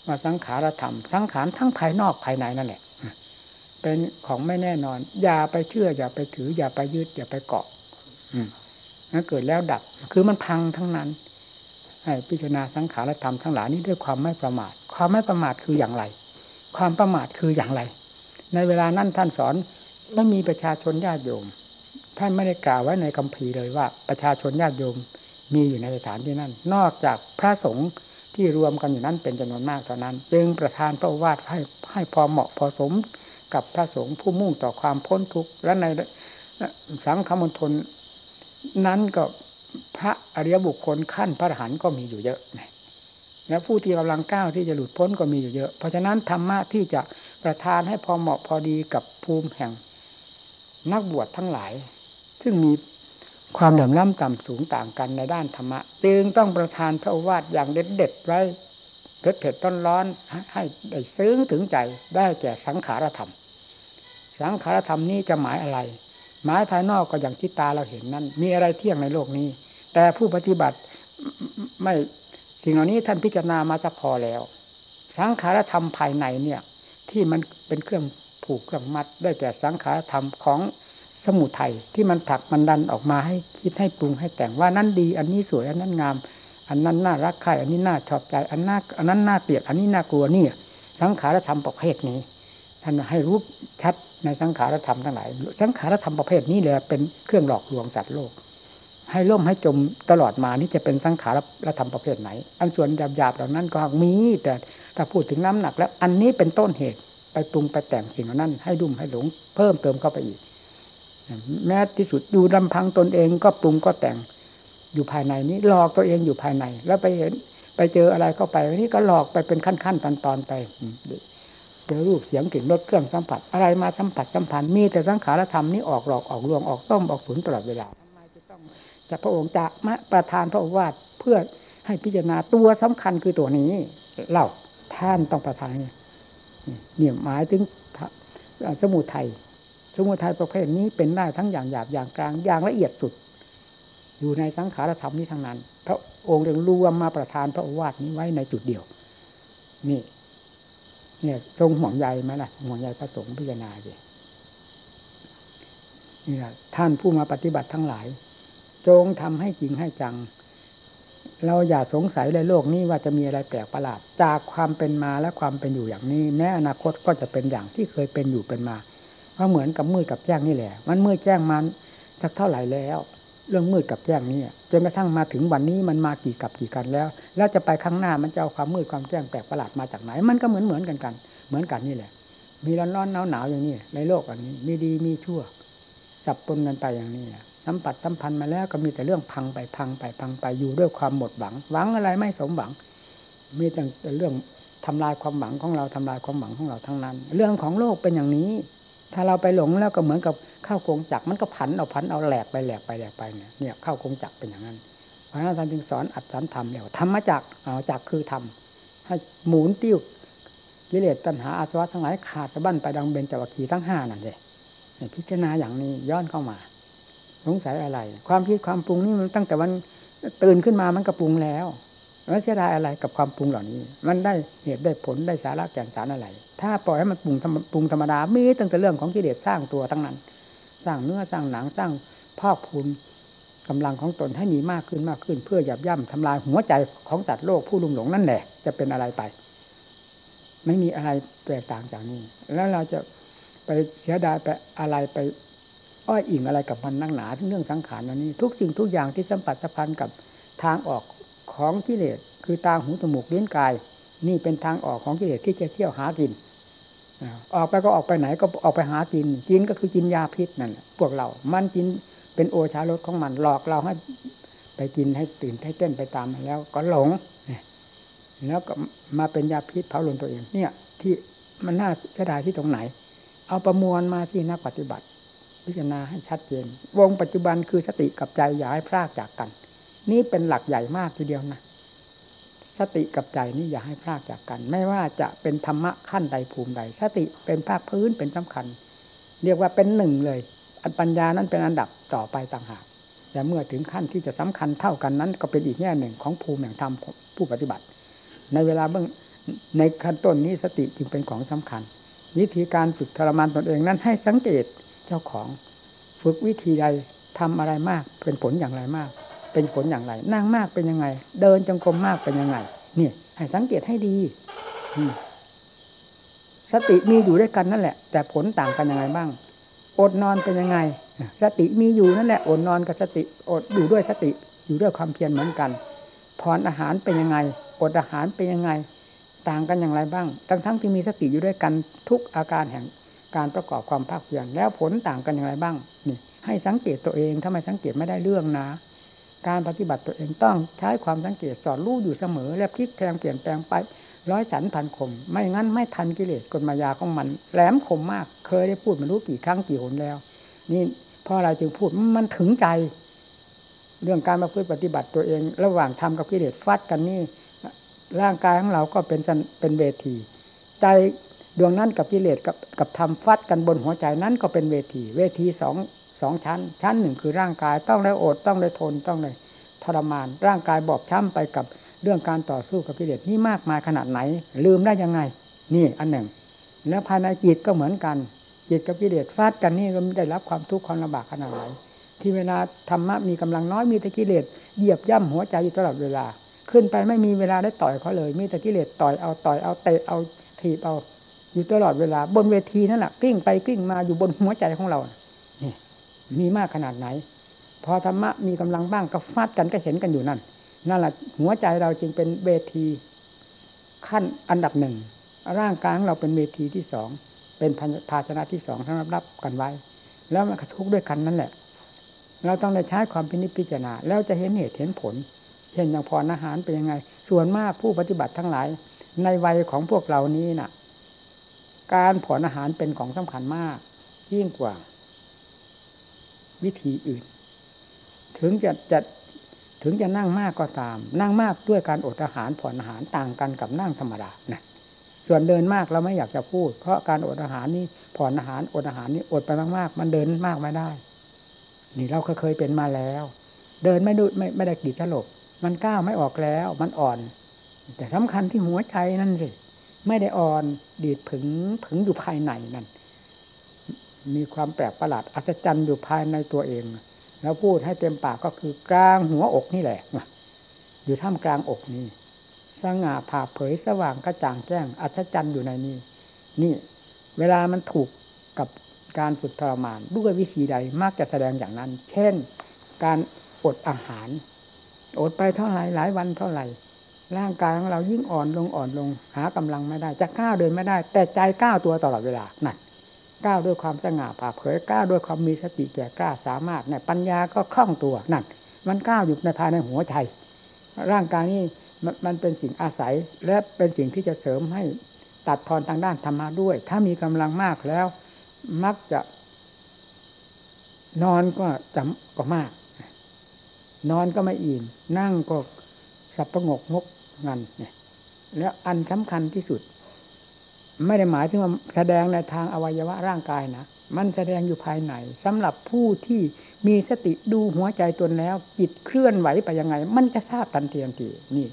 ว่าสังขารธรรม สังขารทั้งภายนอกภายในนั่นแหละเป็นของไม่แน่นอน อย่าไปเชื่อ อย่าไปถือ อย่าไปยึดอย่าไปเกาะอืมถ้าเกิดแล้วดับ คือมันพังทั้งนั้น ให้พิจารณาสังขารธรรมทั้งหลายนี้ด้วยความไม่ประมาท ความไม่ประมาทคืออย่างไร ความประมาทคืออย่างไร ในเวลานั้นท่านสอนไม่มีประชาชนญาติโยม ท่านไม่ได้กล่าวไว้ในคัมภีร์เลยว่า ประชาชนญาติโยมมีอยู่ในสถานที่นั้น นอกจากพระสงฆ์ที่รวมกันอยู่นั้นเป็นจำนวนมากเท่านั้น จึงประทานพระวาทให้ให้พอเหมาะพอสมกับพระสงฆ์ผู้มุ่งต่อความพ้นทุกข์และในสังฆมณฑลนั้นก็ พระอริยบุคคลขั้นพระอรหันต์ก็มีอยู่เยอะและผู้ที่กำลังก้าวที่จะหลุดพ้นก็มีอยู่เยอะ เพราะฉะนั้นธรรมะที่จะประทานให้พอเหมาะพอดีกับภูมิแห่งนักบวชทั้งหลาย ซึ่งมีความเหลื่อมล้ำต่ำสูงต่างกันในด้านธรรมะจึงต้องประทานพระวาทอย่างเด็ดเด็ดไว้เผ็ดเผ็ดร้อนร้อนให้ได้ซึ้งถึงใจได้แก่สังขารธรรม สังขารธรรมนี้จะหมายอะไร หมายภายนอกก็อย่างที่ตาเราเห็นนั้น มีอะไรเที่ยงในโลกนี้ แต่ผู้ปฏิบัติไม่สิ่งเหล่านี้ท่านพิจารณามาจะพอแล้ว สังขารธรรมภายในเนี่ย ที่มันเป็นเครื่องผูกเครื่องมัดได้แต่สังขารธรรมของสมุทัยที่มันผลักมันดันออกมาให้คิดให้ปรุงให้แต่งว่านั้นดี อันนี้สวยอันนั้นงาม อันนั้นน่ารักใครอันนี้น่าชอบใจอันน่าอันนั้นน่าเกลียดอันนี้น่ากลัวนี่สังขารธรรมประเภทนี้ท่านให้รู้ชัดในสังขารธรรมทั้งหลาย สังขารธรรมประเภทนี้แหละเป็นเครื่องหลอกลวงสัตว์โลก ให้ล่มให้จมตลอดมานี่จะเป็นสังขารละธรรมประเภทไหน อันส่วนหยาบๆเหล่านั้นก็มี แต่ถ้าพูดถึงน้ำหนัก แล้วอันนี้เป็นต้นเหตุไปปรุงไปแต่งสิ่งเหล่านั้น ให้ดุ่มให้หลงเพิ่มเติมเข้าไปอีก แม้ที่สุดดูลำพังตนเองก็ปรุงก็แต่งอยู่ภายในนี้หลอกตัวเองอยู่ภายใน แล้วไปเห็นไปเจออะไรเข้าไปนี่ก็หลอกไปเป็นขั้นๆตอนๆไปเจอรูปเสียงกลิ่นรสเครื่องสัมผัส อะไรมาสัมผัสสัมพันธ์มีแต่สังขารธรรมนี้ออกหลอกออกลวงออกต้มออกสุนตลอดเวลา ทำไมจะต้องจะพระองค์จะมาประทานพระวาทเพื่อให้พิจารณาตัวสำคัญคือตัวนี้เล่าท่านต้องประทานเนี่ยหมายถึงสมุทัยสมุทัยประเภทนี้เป็นได้ทั้งอย่างหยาบอย่างกลางอย่างละเอียดสุด อยู่ในสังขารธรรมนี้ทั้งนั้น พระองค์เรียงรวมมาประทานพระวาทนี้ไว้ในจุดเดียว นี่ เนี่ยทรงห่วงใยไหมล่ะห่วงใยพระสงฆ์พิจารณาสินี่แหละท่านผู้มาปฏิบัติทั้งหลาย จงทำให้จริงให้จัง เราอย่าสงสัยในโลกนี้ว่าจะมีอะไรแปลกประหลาด จากความเป็นมาและความเป็นอยู่อย่างนี้ แม้อนาคตก็จะเป็นอย่างที่เคยเป็นอยู่เป็นมาเพราะเหมือนกับมืดกับแจ้งนี่แหละ มันมืดแจ้งมันสักเท่าไหร่แล้ว เรื่องมืดกับแจ้งนี่จนกระทั่งมาถึงวันนี้มันมากี่กับกี่กันแล้ว แล้วจะไปข้างหน้ามันจะเอาความมืดความแจ้งแปลกประหลาดมาจากไหน มันก็เหมือนเหมือนกันกัน เหมือนกันนี่แหละ มีร้อนร้อนหนาวหนาวอย่างนี้ในโลกอันนี้ มีดีมีชั่วสับปนกันไปอย่างนี้ สัมผัสสัมพันธ์มาแล้วก็มีแต่เรื่องพังไปพังไปพังไปอยู่ด้วยความหมดหวัง หวังอะไรไม่สมหวัง มีแต่เรื่องทำลายความหวังของเราทำลายความหวังของเราทั้งนั้น เรื่องของโลกเป็นอย่างนี้ ถ้าเราไปหลงแล้วก็เหมือนกับเข้ากงจักรมันก็ผันเอาผันเอาแหลกไปแหลกไปแหลกไปเนี่ยเนี่ยเข้ากงจักรเป็นอย่างนั้นพระฉะนั้นท่านจึงสอนอัดสอนธรรมแล้วธรรมจักเอาจักคือธรรมให้หมุนติ้วกิเลสตัณหาอาสวะทั้งหลายขาดสะบั้นไปดังเบญจวัคคีทั้งห้านั่นเลยพิจารณาอย่างนี้ย้อนเข้ามา สงสัยอะไร ความคิดความปรุงนี่มันตั้งแต่วันตื่นขึ้นมามันก็ปรุงแล้วแล้วเสียดายอะไรกับความปรุงเหล่านี้ มันได้เหตุได้ผลได้สาระแก่นสารอะไร ถ้าปล่อยให้มันปรุงปรุงธรรมดามีตั้งแต่เรื่องของกิเลสสร้างตัวทั้งนั้น สร้างเนื้อสร้างหนังสร้างพอกพูนกำลังของตนให้มีมากขึ้นมากขึ้น เพื่อหยับย่ำทำลายหัวใจของสัตว์โลกผู้ลุ่มหลงนั่นแหละ จะเป็นอะไรไป ไม่มีอะไรแตกต่างจากนี้ แล้วเราจะไปเสียดายไปอะไรไป อ้อยอิงอะไรกับมันนั่งหนาทั้งเรื่องสังขารอันนี้ ทุกสิ่งทุกอย่างที่สัมผัสสัมพันธ์กับทางออกของกิเลสคือตาหูจมูกเลิ้นกาย นี่เป็นทางออกของกิเลสที่จะเที่ยวหากินออกไปก็ออกไปไหนก็ออกไปหากินกินก็คือกินยาพิษนั่นพวกเรามันกินเป็นโอชารสของมันหลอกเราให้ไปกินให้ตื่นให้เต้นไปตามแล้วก็หลงแล้วก็มาเป็นยาพิษเผาลนตัวเอง เนี่ย ที่มันน่าเสียดายที่ตรงไหน เอาประมวลมาที่นักปฏิบัติ พิจารณาให้ชัดเจน วงปัจจุบันคือสติกับใจอย่าให้พลากจากกัน นี่เป็นหลักใหญ่มากทีเดียวนะสติกับใจนี่อย่าให้พลากจากกัน ไม่ว่าจะเป็นธรรมะขั้นใดภูมิใด สติเป็นภาคพื้นเป็นสำคัญ เรียกว่าเป็นหนึ่งเลยอันปัญญานั้นเป็นอันดับต่อไปต่างหากแต่เมื่อถึงขั้นที่จะสำคัญเท่ากันนั้น ก็เป็นอีกแง่หนึ่งของภูมิแห่งธรรมผู้ปฏิบัติ ในเวลาเบื้องในขั้นต้นนี้สติจึงเป็นของสำคัญ วิธีการฝึกทรมานตนเองนั้นให้สังเกต เจ้าของ ฝึกวิธีใดทำอะไรมาก เป็นผลอย่างไรมาก เป็นผลอย่างไร นั่งมากเป็นยังไง เดินจงกรมมากเป็นยังไงนี่ให้สังเกตให้ดีสติมีอยู่ด้วยกันนั่นแหละ แต่ผลต่างกันยังไงบ้าง อดนอนเป็นยังไง สติมีอยู่นั่นแหละ อดนอนกับสติ อดอยู่ด้วยสติ อยู่ด้วยความเพียรเหมือนกันผ่อนอาหารเป็นยังไง อดอาหารเป็นยังไง ต่างกันอย่างไรบ้าง ทั้งทั้งที่มีสติอยู่ด้วยกันทุกอาการแห่ง การประกอบความภาคเพียรแล้วผลต่างกันอย่างไรบ้างนี่ให้สังเกตตัวเองถ้าไม่สังเกตไม่ได้เรื่องนะ การปฏิบัติตัวเองต้องใช้ความสังเกตสอนรู้อยู่เสมอ และพลิกแปลงเปลี่ยนแปลงไปร้อยสันพันคม ไม่งั้นไม่ทันกิเลสกลมายาของมัน แหลมคมมาก เคยได้พูดมารู้กี่ครั้งกี่หนแล้ว นี่พราะอะไรจึงพูดมันถึงใจ เรื่องการมาพูดปฏิบัติตัวเอง ระหว่างทำกับกิเลสฟัดกันนี่ร่างกายของเราก็เป็นเป็นเวที ใจ ดวงนั้นกับกิเลสกับกับทำฟัดกันบนหัวใจนั้นก็เป็นเวที เวทีสองสองชั้น ชั้นหนึ่งคือร่างกายต้องได้อดต้องได้ทนต้องได้ทรมาน ร่างกายบอบช้ำไปกับเรื่องการต่อสู้กับกิเลสนี่มากมายขนาดไหน ลืมได้ยังไง นี่อันหนึ่ง แล้วภายในจิตก็เหมือนกัน จิตกับกิเลสฟาดกันนี่ก็ได้รับความทุกข์ความลำบากขนาดไหนที่เวลาธรรมะมีกำลังน้อยมีแต่กิเลสเหยียบย่ำหัวใจอยู่ตลอดเวลา ขึ้นไปไม่มีเวลาได้ต่อยเขาเลย มีแต่กิเลสต่อยเอาต่อยเอาเตะเอาถีบเอา อยู่ตลอดเวลา บนเวทีนั่นแหละกลิ้งไปกลิ้งมาอยู่บนหัวใจของเรานี่มีมากขนาดไหน พอธรรมะมีกำลังบ้างก็ฟาดกันก็เห็นกันอยู่นั่นนั่นแหละหัวใจเราจึงเป็นเวที ขั้นอันดับหนึ่งร่างกายของเราเป็นเวทีที่สองเป็นภาชนะที่สองสำหรับรับกันไว้ แล้วมันกระทุกด้วยกันนั่นแหละ เราต้องได้ใช้ความพินิจพิจารณาแล้วจะเห็นเหตุเห็นผลเช่นอย่างพรอาหารเป็นยังไง ส่วนมากผู้ปฏิบัติทั้งหลาย ในวัยของพวกเรานี้นะ่ะ การผ่อนอาหารเป็นของสำคัญมาก ยิ่งกว่า วิธีอื่น ถึงจะจะถึงจะนั่งมากก็ตาม นั่งมากด้วยการอดอาหารผ่อนอาหารต่างกันกับนั่งธรรมดานะส่วนเดินมากเราไม่อยากจะพูด เพราะการอดอาหารนี่ผ่อนอาหารอดอาหารนี่อดไปมากๆ มันเดินมากไม่ได้ นี่เราเคยเป็นมาแล้ว เดินไม่ดูไม่ไม่ได้กีดตลบมันก้าวไม่ออกแล้ว มันอ่อน แต่สำคัญที่หัวใจนั่นสิ ไม่ได้อ่อนดีดผึงผึงอยู่ภายในนั่นมีความแปลกประหลาดอัศจรรย์อยู่ภายในตัวเอง แล้วพูดให้เต็มปากก็คือกลางหัวอกนี่แหละอยู่ท่ามกลางอกนี้สง่าผ่าเผยสว่างกระจ่างแจ้ง อัศจรรย์อยู่ในนี้ นี่ เวลามันถูกกับการฝึกทรมานด้วยวิธีใดมักจะแสดงอย่างนั้น เช่น การอดอาหาร อดไปเท่าไหร่หลายวันเท่าไหร่ ร่างกายของเรายิ่งอ่อนลงอ่อนลง หากำลังไม่ได้ จะก้าวเดินไม่ได้ แต่ใจก้าวตัวตลอดเวลานั่นก้าวด้วยความสง่าผ่าเผยก้าวด้วยความมีสติแก่กล้าสามารถเนี่ยปัญญาก็คล่องตัวนั่นมันก้าวอยู่ในภายในหัวใจ ร่างกายนี้มันเป็นสิ่งอาศัยและเป็นสิ่งที่จะเสริมให้ตัดทอนทางด้านธรรมะด้วย ถ้ามีกำลังมากแล้ว มักจะนอนก็จำก็มาก นอนก็ไม่อิ่ม นั่งก็ สับประงกงกงันเนี่ย แล้วอันสำคัญที่สุด ไม่ได้หมายถึงว่าแสดงในทางอวัยวะร่างกายนะมันแสดงอยู่ภายในสำหรับผู้ที่มีสติดูหัวใจตนแล้ว จิตเคลื่อนไหวไปยังไง มันจะทราบทันทีทันทีนี่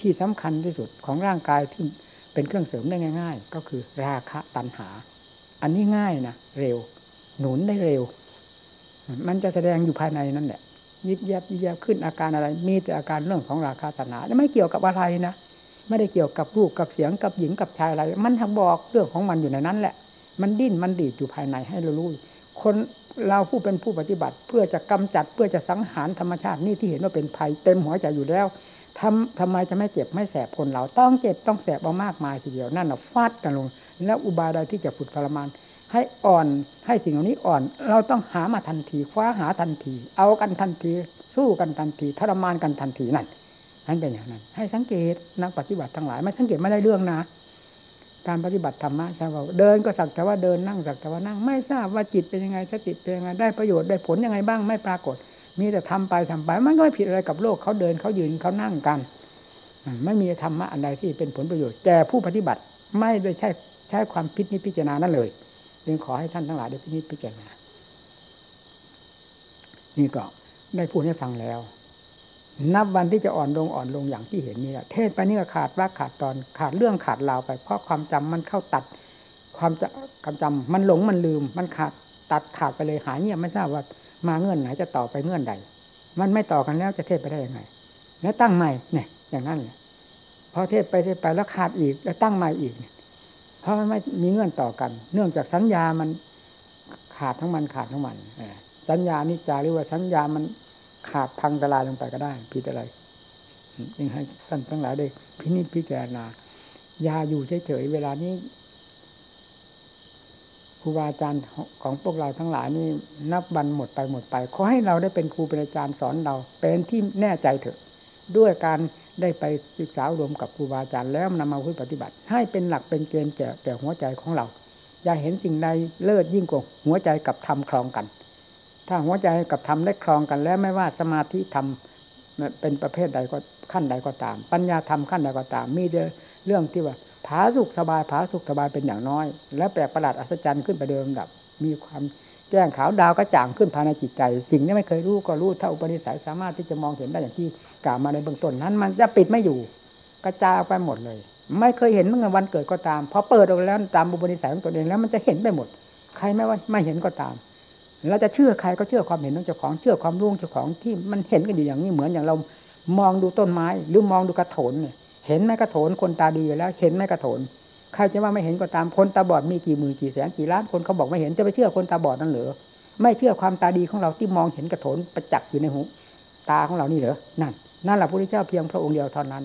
ที่สำคัญที่สุดของร่างกายที่เป็นเครื่องเสริมได้ง่าย ๆ ก็คือราคะตัณหา อันนี้ง่ายนะเร็ว หนุนได้เร็ว มันจะแสดงอยู่ภายในนั่นแหละ ยิบยับยิบยับขึ้นอาการอะไร มีแต่อาการเรื่องของราคาตัณหาไม่เกี่ยวกับอะไรนะไม่ได้เกี่ยวกับรูปกับเสียงกับหญิงกับชายอะไร มันทั้งบอกเรื่องของมันอยู่ในนั้นแหละ มันดิ้นมันดีดอยู่ภายในให้เรารู้คนเราผู้เป็นผู้ปฏิบัติ เพื่อจะกำจัดเพื่อจะสังหารธรรมชาตินี่ที่เห็นว่าเป็นภัยเต็มหัวใจอยู่แล้วทำทำไมจะไม่เจ็บไม่แสบคนเรา ต้องเจ็บต้องแสบเอามากมายทีเดียวนั่นเราฟาดกันลง แล้วอุบายใดที่จะฝึกทรมาน ให้อ่อนให้สิ่งเหล่านี้อ่อน เราต้องหามาทันทีคว้าหาทันที เอากันทันที สู้กันทันทีทรมานกันทันทีนั่นนั่นเป็นอย่างนั้น ให้สังเกตนักปฏิบัติทั้งหลาย ไม่สังเกตไม่ได้เรื่องนะการปฏิบัติธรรมะใช่ไหมเดินก็สักแต่ว่าเดินนั่งสักแต่ว่านั่ง ไม่ทราบว่าจิตเป็นยังไงสติเป็นยังไงได้ประโยชน์ได้ผลยังไงบ้างไม่ปรากฏ มีแต่ทำไปทำไปมันก็ไม่ผิดอะไรกับโลกเขาเดินเขายืนเขานั่งกันไม่มีธรรมะอันใดที่เป็นผลประโยชน์แก่ผู้ปฏิบัติไม่ได้ใช้ใช้ความพิจิตพิจารณานั่นเลย จึงขอให้ท่านทั้งหลายได้พิจิตพิจารณา นี่ก็ได้พูดให้ฟังแล้ว นับวันที่จะอ่อนลงอ่อนลงอย่างที่เห็นนี่เทศไปนี่ก็ขาดว่าขาดตอนขาดเรื่องขาดราวไป เพราะความจำมันเข้าตัด ความจะความจำมันหลงมันลืม มันขาดตัดขาดไปเลยหายเงียบไม่ทราบว่ามาเงื่อนไหนจะต่อไปเงื่อนใด มันไม่ต่อกันแล้วจะเทศไปได้ยังไง แล้วตั้งใหม่เนี่ย อย่างนั้นเลยพอเทศไปเทศไปแล้วขาดอีกแล้วตั้งใหม่อีกเนี่ย เพราะมันไม่มีเงื่อนต่อกัน เนื่องจากสัญญามันขาดทั้งมันขาดทั้งมันสัญญานิจาหรือว่าสัญญามันขาดพังทลายลงไปก็ได้ผิดอะไรยังให้ท่านทั้งหลายได้พินิจพิจารณายาอยู่เฉยๆเวลานี้ครูบาอาจารย์ของพวกเราทั้งหลายนี่นับวันหมดไปหมดไป ขอให้เราได้เป็นครูเป็นอาจารย์สอนเรา เป็นที่แน่ใจเถอะ ด้วยการ ได้ไปศึกษารวมกับครูบาอาจารย์แล้วนำมาพึ่ปฏิบัติ ให้เป็นหลักเป็นเกณฑ์แก่แก่หัวใจของเรา อย่าเห็นสิ่งใดเลิศยิ่งกว่าหัวใจกับธรรมครองกัน ถ้าหัวใจกับธรรมได้ครองกัน แล้วไม่ว่าสมาธิธรรมเป็นประเภทใดก็ขั้นใดก็ตาม ปัญญาธรรมขั้นใดก็ตาม มีเรื่องที่ว่าผาสุขสบายผาสุขสบายเป็นอย่างน้อย และแปลกประหลาดอัศจรรย์ขึ้นไปเดิมดับ มีความ แจ้งขาวดาวกระจ่างขึ้นภายในจิตใจ สิ่งนี้ไม่เคยรู้ก็รู้ถ้าอุปนิสัยสามารถที่จะมองเห็นได้อย่างที่กล่าวมาในเบื้องต้นนั้น มันจะปิดไม่อยู่ กระจายไปหมดเลย ไม่เคยเห็นเมื่อวันเกิดก็ตามพอเปิดออกแล้วตามอุปนิสัยของตัวเองแล้วมันจะเห็นไปหมด ใครไม่ว่าไม่เห็นก็ตามเราจะเชื่อใครก็เชื่อความเห็นของเจ้าของเชื่อความรู้เจ้าของที่มันเห็นกันอยู่อย่างนี้เหมือนอย่างเรามองดูต้นไม้ หรือมองดูกระโถนเนี่ยเห็นไหมกระโถนคนตาดีอยู่แล้ว เห็นไหมกระโถน ใครจะว่าไม่เห็นก็ตามคนตาบอดมีกี่หมื่นกี่แสนกี่ล้านคนเขาบอกไม่เห็นจะไปเชื่อคนตาบอดนั่นเหรอไม่เชื่อความตาดีของเราที่มองเห็นกระโถนประจักษ์อยู่ในหูตาของเรานี่เหรอนั่นนั่นแหละพระพุทธเจ้าเพียงพระองค์เดียวเท่านั้น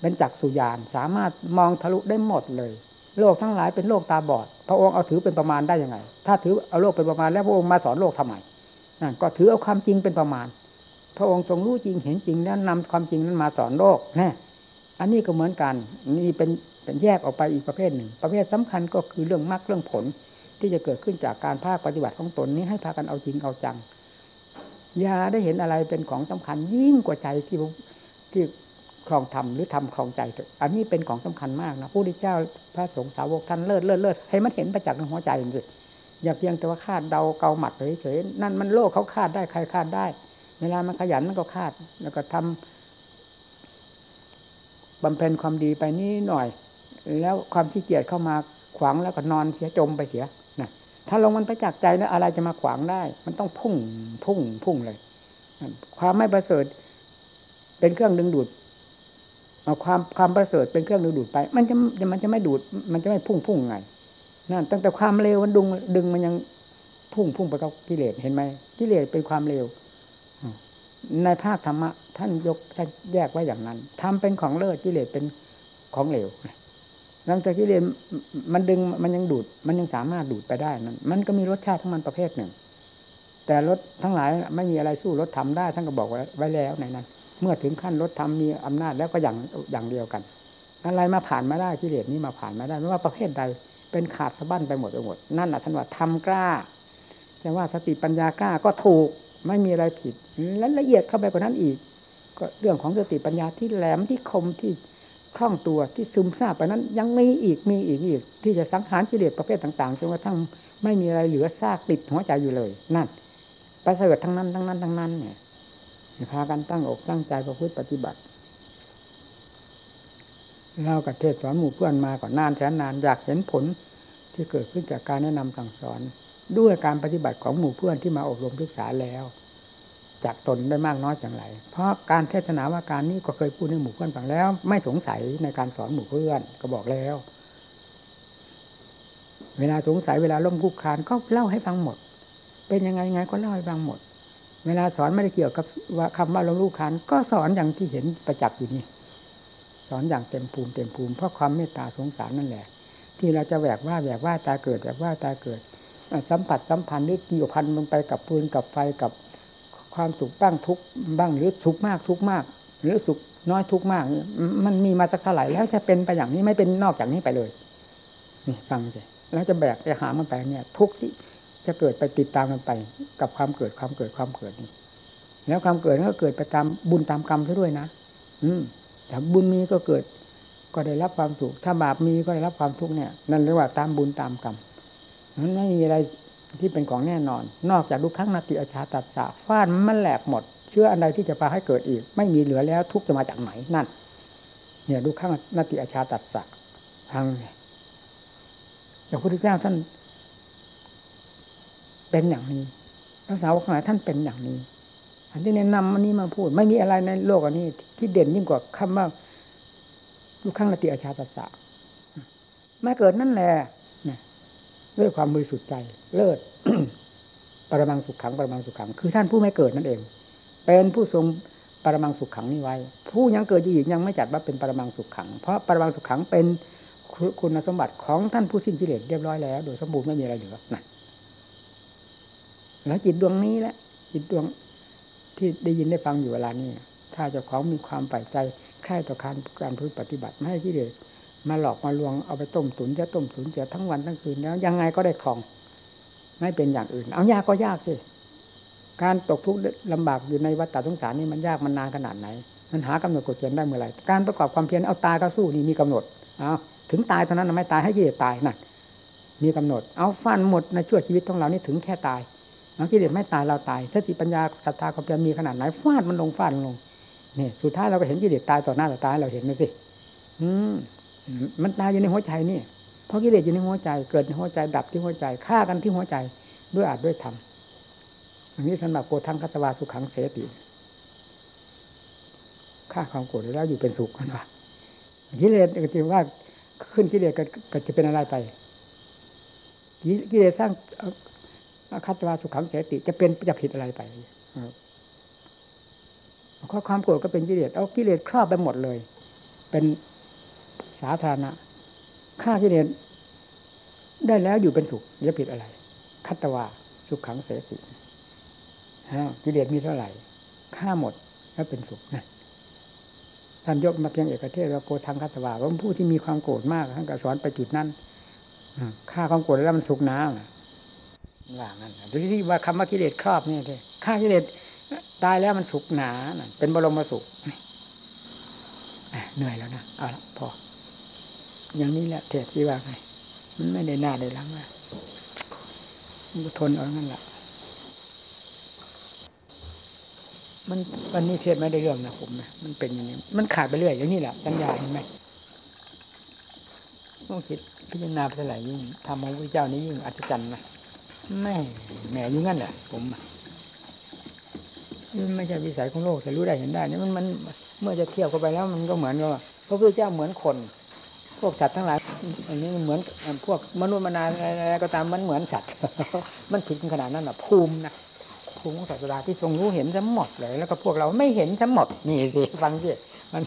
เป็นจักสุญานสามารถมองทะลุได้หมดเลย โลกทั้งหลายเป็นโลกตาบอด พระองค์เอาถือเป็นประมาณได้ยังไง ถ้าถือเอาโลกเป็นประมาณแล้วพระองค์มาสอนโลกทำไมนั่นก็ถือเอาความจริงเป็นประมาณ พระองค์ทรงรู้จริงเห็นจริงแล้วนำความจริงนั้นมาสอนโลกนะอันนี้ก็เหมือนกันนี่เป็น เป็นแยกออกไปอีกประเภทหนึ่ง ประเภทสำคัญก็คือเรื่องมรรคเรื่องผล ที่จะเกิดขึ้นจากการภาคปฏิบัติของตนนี้ให้พากันเอาจริงเอาจังอย่าได้เห็นอะไรเป็นของสำคัญยิ่งกว่าใจที่ที่ครองธรรมหรือทำครองใจ อันนี้เป็นของสำคัญมากนะผู้ที่เจ้าพระสงฆ์สาวกท่านเลิศเลิศเลิศให้มันเห็นประจักษ์ในหัวใจเลยอย่าเพียงแต่ว่าคาดเดาเกาหมัดเฉยๆนั่นมันโลกเขาคาดได้ใครคาดได้ เวลามันขยันมันก็คาด แล้วก็ทำบำเพ็ญความดีไปนี้หน่อย แล้วความขี้เกียจเข้ามาขวางแล้วก็นอนเสียจมไปเสียนะถ้าลงมันไปจากใจแล้วอะไรจะมาขวางได้ มันต้องพุ่งพุ่งพุ่งเลย ความไม่ประเสริฐ เป็นเครื่องดึงดูดความความประเสริฐเป็นเครื่องดึงดูดไป มันจะมันจะไม่ดูด มันจะไม่พุ่งพุ่งไงนั่นตั้งแต่ความเร็วมันดึงดึงมันยังพุ่งพุ่งไปกับกิเลสเห็นไหมกิเลสเป็นความเร็วในภาคธรรมะท่านยกท่านแยกไว้อย่างนั้นทำเป็นของเลิศกิเลสเป็นของเหลว หลังจากกิเลสมันดึงมันยังดูด มันยังสามารถดูดไปได้นั้นมันก็มีรสชาติของมันประเภทหนึ่ง แต่รถทั้งหลายไม่มีอะไรสู้รถทำได้ท่านก็บอกไว้แล้วในนั้นเมื่อถึงขั้นรถธรรมมีอำนาจแล้วก็อย่างอย่างเดียวกัน อะไรมาผ่านมาได้กิเลสนี้มาผ่านมาได้ไม่ว่าประเภทใดเป็นขาดสะบั้นไปหมดไปหมด นั่นแหละท่านว่าทำกล้าจะว่าสติปัญญากล้าก็ถูกไม่มีอะไรผิดและละเอียดเข้าไปกว่านั้นอีก ก็เรื่องของสติปัญญาที่แหลมที่คมที่ คล่องตัวที่ซึมซาบไปนั้น ยังมีอีกมีอีกอีก ที่จะสังหารกิเลสประเภทต่างๆจนกระทั่งไม่มีอะไรเหลือซากติดหัวใจอยู่เลยนั่นประเสริฐทั้งนั้นทั้งนั้นทั้งนั้นเนี่ยพากันตั้งอกตั้งใจประพฤติปฏิบัติเรากับเทศสอนหมู่เพื่อนมาก่อนนานแสนนานอยากเห็นผลที่เกิดขึ้นจากการแนะนำสั่งสอน ด้วยการปฏิบัติของหมู่เพื่อนที่มาอบรมศึกษาแล้ว จากตนได้มากน้อยอย่างไร เพราะการเทศนาว่าการนี้ก็เคยพูดให้หมู่เพื่อนฟังแล้ว ไม่สงสัยในการสอนหมู่เพื่อนก็บอกแล้ว เวลาสงสัยเวลาล้มคุกคานก็เล่าให้ฟังหมด เป็นยังไงไงก็เล่าให้ฟังหมด เวลาสอนไม่ได้เกี่ยวกับว่าคำว่าล้มลุกคานก็สอนอย่างที่เห็นประจักษ์อยู่นี่สอนอย่างเต็มภูมิเต็มภูมิเพราะความเมตตาสงสารนั่นแหละ ที่เราจะแหวกว่าแหวกว่าตาเกิดแหวกว่าตาเกิดสัมผัสสัมพันธ์หรือเกี่ยวพันลงไปกับปืนกับไฟกับ ความสุขบ้างทุกบ้างหรือสุขมากทุกมาก หรือสุขน้อยทุกมาก มันมีมาสักเท่าไหร่แล้วจะเป็นไปอย่างนี้ไม่เป็นนอกจากนี้ไปเลย นี่ฟังสิแล้วจะแบกจะหามันไปเนี่ย ทุกที่จะเกิดไปติดตามมันไป กับความเกิดความเกิดความเกิดนี่แล้วความเกิดก็เกิดไปตามบุญตามกรรมซะด้วยนะอืมถ้าบุญมีก็เกิด ก็ได้รับความสุขถ้าบาปมีก็ได้รับความทุกข์เนี่ย นั่นเรียกว่าตามบุญตามกรรมนั้นไม่มีอะไร ที่เป็นของแน่นอน นอกจากทุกครั้งนาติอาชาตัดสะฟาดมันแหลกหมด เชื่ออันใดที่จะพาให้เกิดอีก ไม่มีเหลือแล้วทุกจะมาจากไหนนั่น เนี่ยทุกครั้งนาติอาชาตัดสะพังอย่างพระพุทธเจ้าท่าน เป็นอย่างนี้พระสาวกทั้งหลายท่านเป็นอย่างนี้ อันที่แนะนำอันนี้มาพูด ไม่มีอะไรในโลกอันนี้ ที่เด่นยิ่งกว่าคำว่าลูกข้างนาติอาชาตัสสะไม่เกิดนั่นแหละ ด้วยความบริสุทธิ์ใจ เลิศปรมังสุขขังปรมังสุขขัง คือท่านผู้ไม่เกิดนั่นเอง เป็นผู้ทรงปรมังสุขขังนี้ไว้ ผู้ยังเกิดอยู่อีกยังไม่จัดว่าเป็นปรมังสุขขัง เพราะปรมังสุขขังเป็นคุณสมบัติของท่านผู้สิ้นกิเลสเรียบร้อยแล้ว โดยสมบูรณ์ไม่มีอะไรเหลือนั่นแล้วจิตดวงนี้แหละจิตดวงที่ได้ยินได้ฟังอยู่เวลานี้ถ้าเจ้าของมีความใฝ่ใจใคร่ต่อการการพึ่ปฏิบัติไม่ให้กิเลส มาหลอกมาลวงเอาไปต้มตุ๋นจะต้มตุ๋นจะทั้งวันทั้งคืนแล้ว ยังไงก็ได้ครอง ไม่เป็นอย่างอื่น เอายากก็ยากสิการตกทุกข์ลำบากอยู่ในวัฏฏะสงสารนี่มันยากมันนานขนาดไหน มันหากำหนดกฎเกณฑ์ได้เมื่อไหร่การประกอบความเพียรเอาตายก็สู้นี่มีกำหนดเอาถึงตายเท่านั้นไม่ตายให้กิเลสตายนั่นมีกำหนด เอาฟันหมดในชั่วชีวิตของเรานี่ถึงแค่ตายเอากิเลสไม่ตายเราตายสติปัญญาศรัทธาความเพียรมีขนาดไหนฟาดมันลงฟาดลงนี่สุดท้ายเราก็เห็นกิเลสตายต่อหน้าต่อตาเราเห็นนะสิ อืม มันตายอยู่ในหัวใจนี่เพราะกิเลสอยู่ในหัวใจ เกิดในหัวใจ ดับที่หัวใจฆ่ากันที่หัวใจด้วยอาจด้วยธรรมอันนี้สำหรับโกทังคัตวาสุขังเสติฆ่าความโกรธแล้วอยู่เป็นสุขกันว่ากิเลสก็จริงว่าขึ้นกิเลสก็จะเป็นอะไรไปกิเลสสร้างคัตวาสุขังเสติ จะเป็นจะผิดอะไรไปข้อความโกรธก็เป็นกิเลสเอากิเลสครอบไปหมดเลย เป็น สาธารณะฆ่ากิเลสได้แล้วอยู่เป็นสุขจะผิดอะไร คัตวาสุขขังเสติกิเลสมีเท่าไหร่ฆ่าหมดแล้วเป็นสุขนะท่านยกมาเพียงเอกเทศว่าโกทังคัตวาว่าผู้ที่มีความโกรธมากท่านก็สอนไปจุดนั้นฆ่าความโกรธแล้วมันสุขน้ำว่างั้นดูที่ว่าคำว่ากิเลสครอบนี่เลยฆ่ากิเลสตายแล้วมันสุขหนาเป็นบรมสุขเหนื่อยแล้วนะเอาละพอ อย่างนี้แหละเทศที่ว่าไงมันไม่ได้หน้าได้หลังนะมันทนเอางั้นแหละมันวันนี้เทศไม่ได้เรื่องนะผมนะมันเป็นอย่างนี้ มันขาดไปเรื่อยอย่างนี้แหละปัญญาเห็นไหมต้องคิดพิจารณาไปเท่าไหร่ยิ่งทำของพระเจ้านี้ยิ่งอัศจรรย์นะแม่แหมอยู่งั้นแหละผมนี่ไม่ใช่วิสัยของโลกแต่รู้ได้เห็นได้นี่มันมันเมื่อจะเทียบเข้าไปแล้วมันก็เหมือนว่าพระพุทธเจ้าเหมือนคน พวกสัตว์ทั้งหลายอันนี้เหมือนพวกมนุษย์มนาอะไรก็ตามมันเหมือนสัตว์ มันผิดขนาดนั้นอะภูมินะภูมิของศาสดาที่ทรงรู้เห็นทั้งหมดเลย แล้วก็พวกเราไม่เห็นทั้งหมดนี่สิฟังสิมัน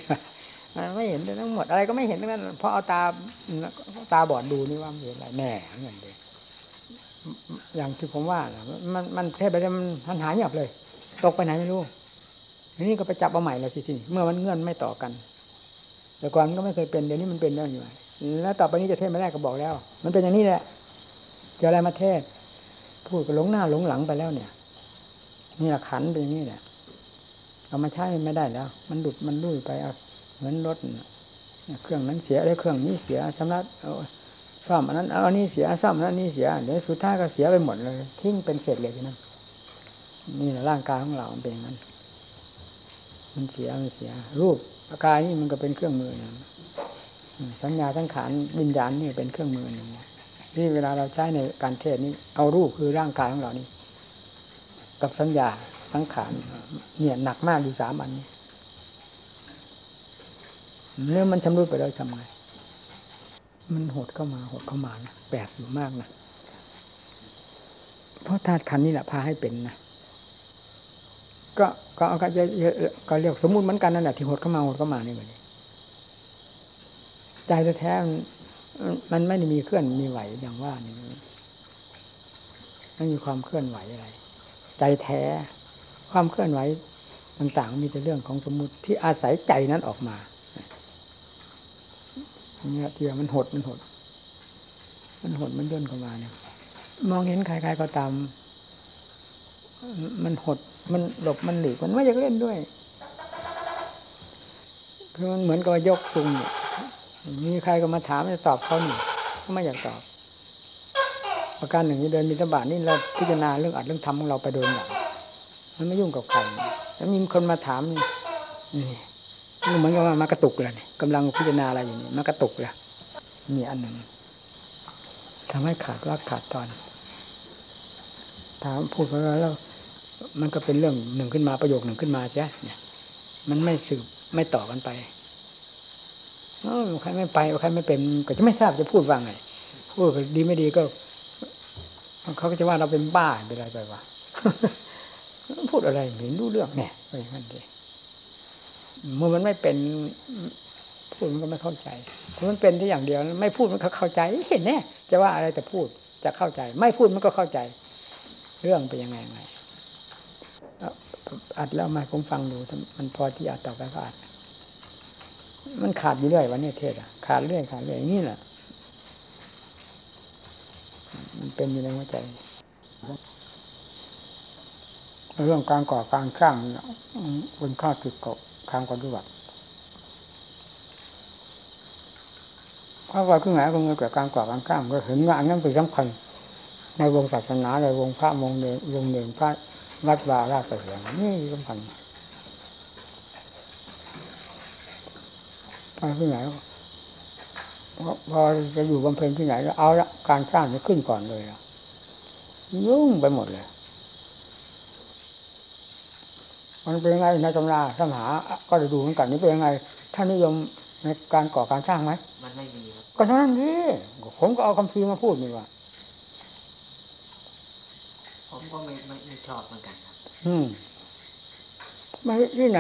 มันไม่เห็นทั้งหมด อะไรก็ไม่เห็นทั้งนั้นเพราะเอาตาตาบอดดูนี่ว่ามันเห็นอะไรแน่เงินเดียอย่างที่ผมว่ามันมันเทศไปแล้วมันหายหยับเลย ตกไปไหนไม่รู้นี้ก็ไปจับเอาใหม่แล้วสิทีนี้เมื่อมันเงื่อนไม่ต่อกัน แต่ก่อนมันก็ไม่เคยเป็นเดี๋ยวนี้มันเป็นได้อยู่ไงแล้วต่อไปนี้จะเทศไม่ได้ก็บอกแล้ว มันเป็นอย่างนี้แหละจะอะไรมาเทศ พูดก็หลงหน้าหลงหลังไปแล้วเนี่ย นี่แหละขันเป็นอย่างนี้แหละเอามาใช้ไม่ได้แล้ว มันดุดมันลุยไปเหมือนรถเครื่องนั้นเสียแล้วเครื่องนี้เสียชำระเอาซ่อมอันนั้นเอาอันนี้เสียซ่อมอันนั้นนี่เสียเดี๋ยวสุดท้ายก็เสียไปหมดเลย ทิ้งเป็นเศษเหล็กอยู่นั่นนี่แหละร่างกายของเราเป็นอย่างนั้น มันเสียมันเสีย รูป อาการนี่มันก็เป็นเครื่องมือนะสัญญาทั้งขานวิญญาณนี่เป็นเครื่องมือหนึ่งนี่เวลาเราใช้ในการเทศนี้เอารูปคือร่างกายของเรานี่กับสัญญาทั้งขานเนี่ยหนักมากอยู่สามอันนี้เรื่อมันชำรุดไปแล้วทำไง มันหดเข้ามาหดเข้ามานะแปลกอยู่มากนะเพราะธาตุขันนี่แหละพาให้เป็นนะ ก็ก็ก็จะก็เรียกสมมุติเหมือนกันนั่นแหละที่หดเข้ามาหดเข้ามานี่เหมือนใจแท้มันมันไม่ได้มีเคลื่อนมีไหวอย่างว่านี่ไม่มีความเคลื่อนไหวอะไร ใจแท้ ความเคลื่อนไหวต่างๆ มีแต่เรื่องของสมมุติที่อาศัยใจนั้นออกมาเนี่ยที่มันหดมันหด มันหดมันย่นเข้ามาเนี่ย มองเห็นใครๆก็ตาม มันหดมันหลบมันหลีกมันไม่อยากเล่นด้วยคือมันเหมือนกับยกซุงเนี่ยมีใครก็มาถามจะตอบเขาหนึ่ก็ไม่อยากตอบ ประการหนึ่งที่เดินบิณฑบาตนี่เราพิจารณาเรื่องอัดเรื่องทำของเราไปโดยหลังมันไม่ยุ่งกับใครแล้วมีคนมาถามนี่นี่เหมือนกับว่ามากระตุกเลยกำลังพิจารณาอะไรอยู่นี่มากระตุกเลยนี่อันหนึ่งทำให้ขาดรักขาดตอน ถามพูดไปแล้ว มันก็เป็นเรื่องหนึ่งขึ้นมาประโยคหนึ่งขึ้นมาใช่เนี่ยมันไม่สืบไม่ต่อกันไปเออใครไม่ไปใครไม่เป็นก็จะไม่ทราบจะพูดว่าไงพูดดีไม่ดีก็เขาก็จะว่าเราเป็นบ้าเป็นอะไรไปวะพูดอะไรเห็นรู้เรื่องเนี่ยไปอย่างนั้นเองเมื่อมันไม่เป็นพูดมันก็ไม่เข้าใจถ้ามันเป็นที่อย่างเดียว ไม่พูดมันก็เข้าใจเห็นแน่จะว่าอะไรแต่พูดจะเข้าใจ ไม่พูดมันก็เข้าใจ เรื่องเป็นยังไงไง อัดแล้วมาผมฟังดูมันพอที่อัดต่อไปก็อัด มันขาดอยู่เรื่อยวันนี้เทศอะขาดเรื่อยขาดเรื่อยนี่แหละมันเป็นอยู่ในหัวใจเรื่องการก่อการสร้างบนข้าติดเกาะทางปฏิบัติเพราะว่าขึ้นไหนก็เกิดการก่อการสร้างก็เห็นงานนั้นเป็นสำคัญในวงศาสนาในวงพระวงเนวงเนรพระ วัดวาราชเสียงนี่สำคัญไปที่ไหนพอจะอยู่บำเพ็ญที่ไหนแล้วเอาละการสร้างจะขึ้นก่อนเลยละยุ่งไปหมดเลย มันเป็นยังไงในตำราสมหา ก็จะดูเหมือนกันนี่เป็นยังไงท่านนิยมในการก่อการสร้างไหมมันไม่มีครับก็เท่านั้นที่ผมก็เอาคำพีร์มาพูดนี่ว่า ผมก็ไม่ไม่ไม่ชอบเหมือนกันครับ อืมไม่ที่ไหน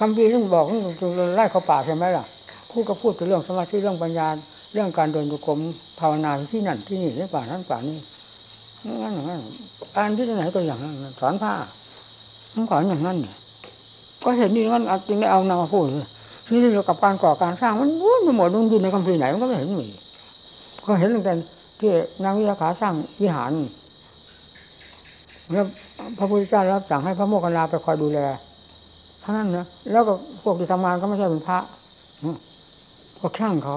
คำพีร์ต้องบอกต้องไล่เข้าป่าใช่ไหมล่ะพูดก็พูดถึงเรื่องสมาธิเรื่องปัญญาเรื่องการเดินจุกรมภาวนาที่นั่นที่นี่ที่ป่านั้นป่านี้งั้นอย่างนั้นอ่านที่ไหนก็อย่างนั้นสอนผ้ามันสอนอย่างนั้นเนี่ยก็เห็นนี่งั้นจึงได้เอานำมาพูดนี่เกี่ยวกับการก่อการสร้างมันวุ่นไปหมดมันอยู่ในคำพีร์ไหนมันก็ไม่เห็นมีก็เห็นตั้งแต่ที่นางวิสาขาสร้างวิหาร แล้วพระพุทธเจ้ารับสั่งให้พระโมคคัลลาไปคอยดูแลเท่านั้นนะแล้วก็พวกที่ทำงานก็ไม่ใช่เป็นพระพวกช่างเขา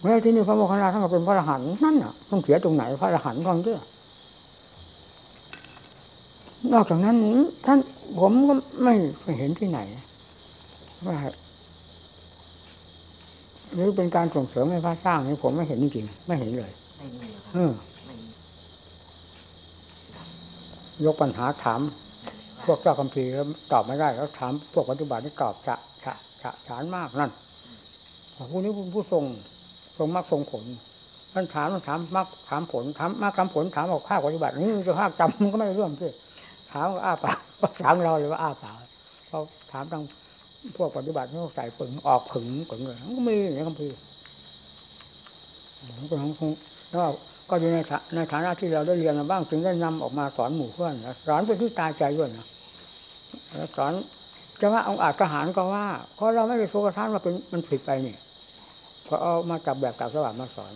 แล้วที่นี่พระโมคคัลลาท่านก็เป็นพระอรหันต์นั่นน่ะต้องเสียตรงไหนพระอรหันต์ฟังด้วยนอกจากนั้นท่านผมก็ไม่เคยเห็นที่ไหนว่าหรือเป็นการส่งเสริมให้พระสร้างนี่ผมไม่เห็นจริงๆไม่เห็นเลยไม่มีคเอรับอ ไม่มี ยกปัญหาถาม พวกเจ้าคัมภีร์แล้วตอบไม่ได้แล้วถามพวกปฏิบัตินี่ตอบจะฉะฉะฉานมากนั่นผู้นี้ผู้ผู้ทรงทรงมรรคทรงผลท่านถามมันถามมรรคถามผลถามมรรคถามผลถามออกภาคปฏิบัตินี่จะภาคจำมันก็ไม่เรื่องที่ถามก็อ้าปากถามเราเลยว่าอ้าปากเขาถามทางพวกปฏิบัติเขาใส่ผึ่งออกผึ่งผึ่งเลยมันก็มีในคัมภีร์มันก็คงแล้วก็อยู่ในในฐานะที่เราได้เรียนมาบ้างจึงได้นำออกมาสอนหมู่เพื่อนนะสอนเป็นที่ตายใจด้วยนะแล้วสอนจะว่าองค์อาจทหารก็ว่าเพราะเราไม่ได้โฟกัสท่านว่าเป็นมันผิดไปนี่พอเอามาจับแบบกับสวัสดิ์มาสอน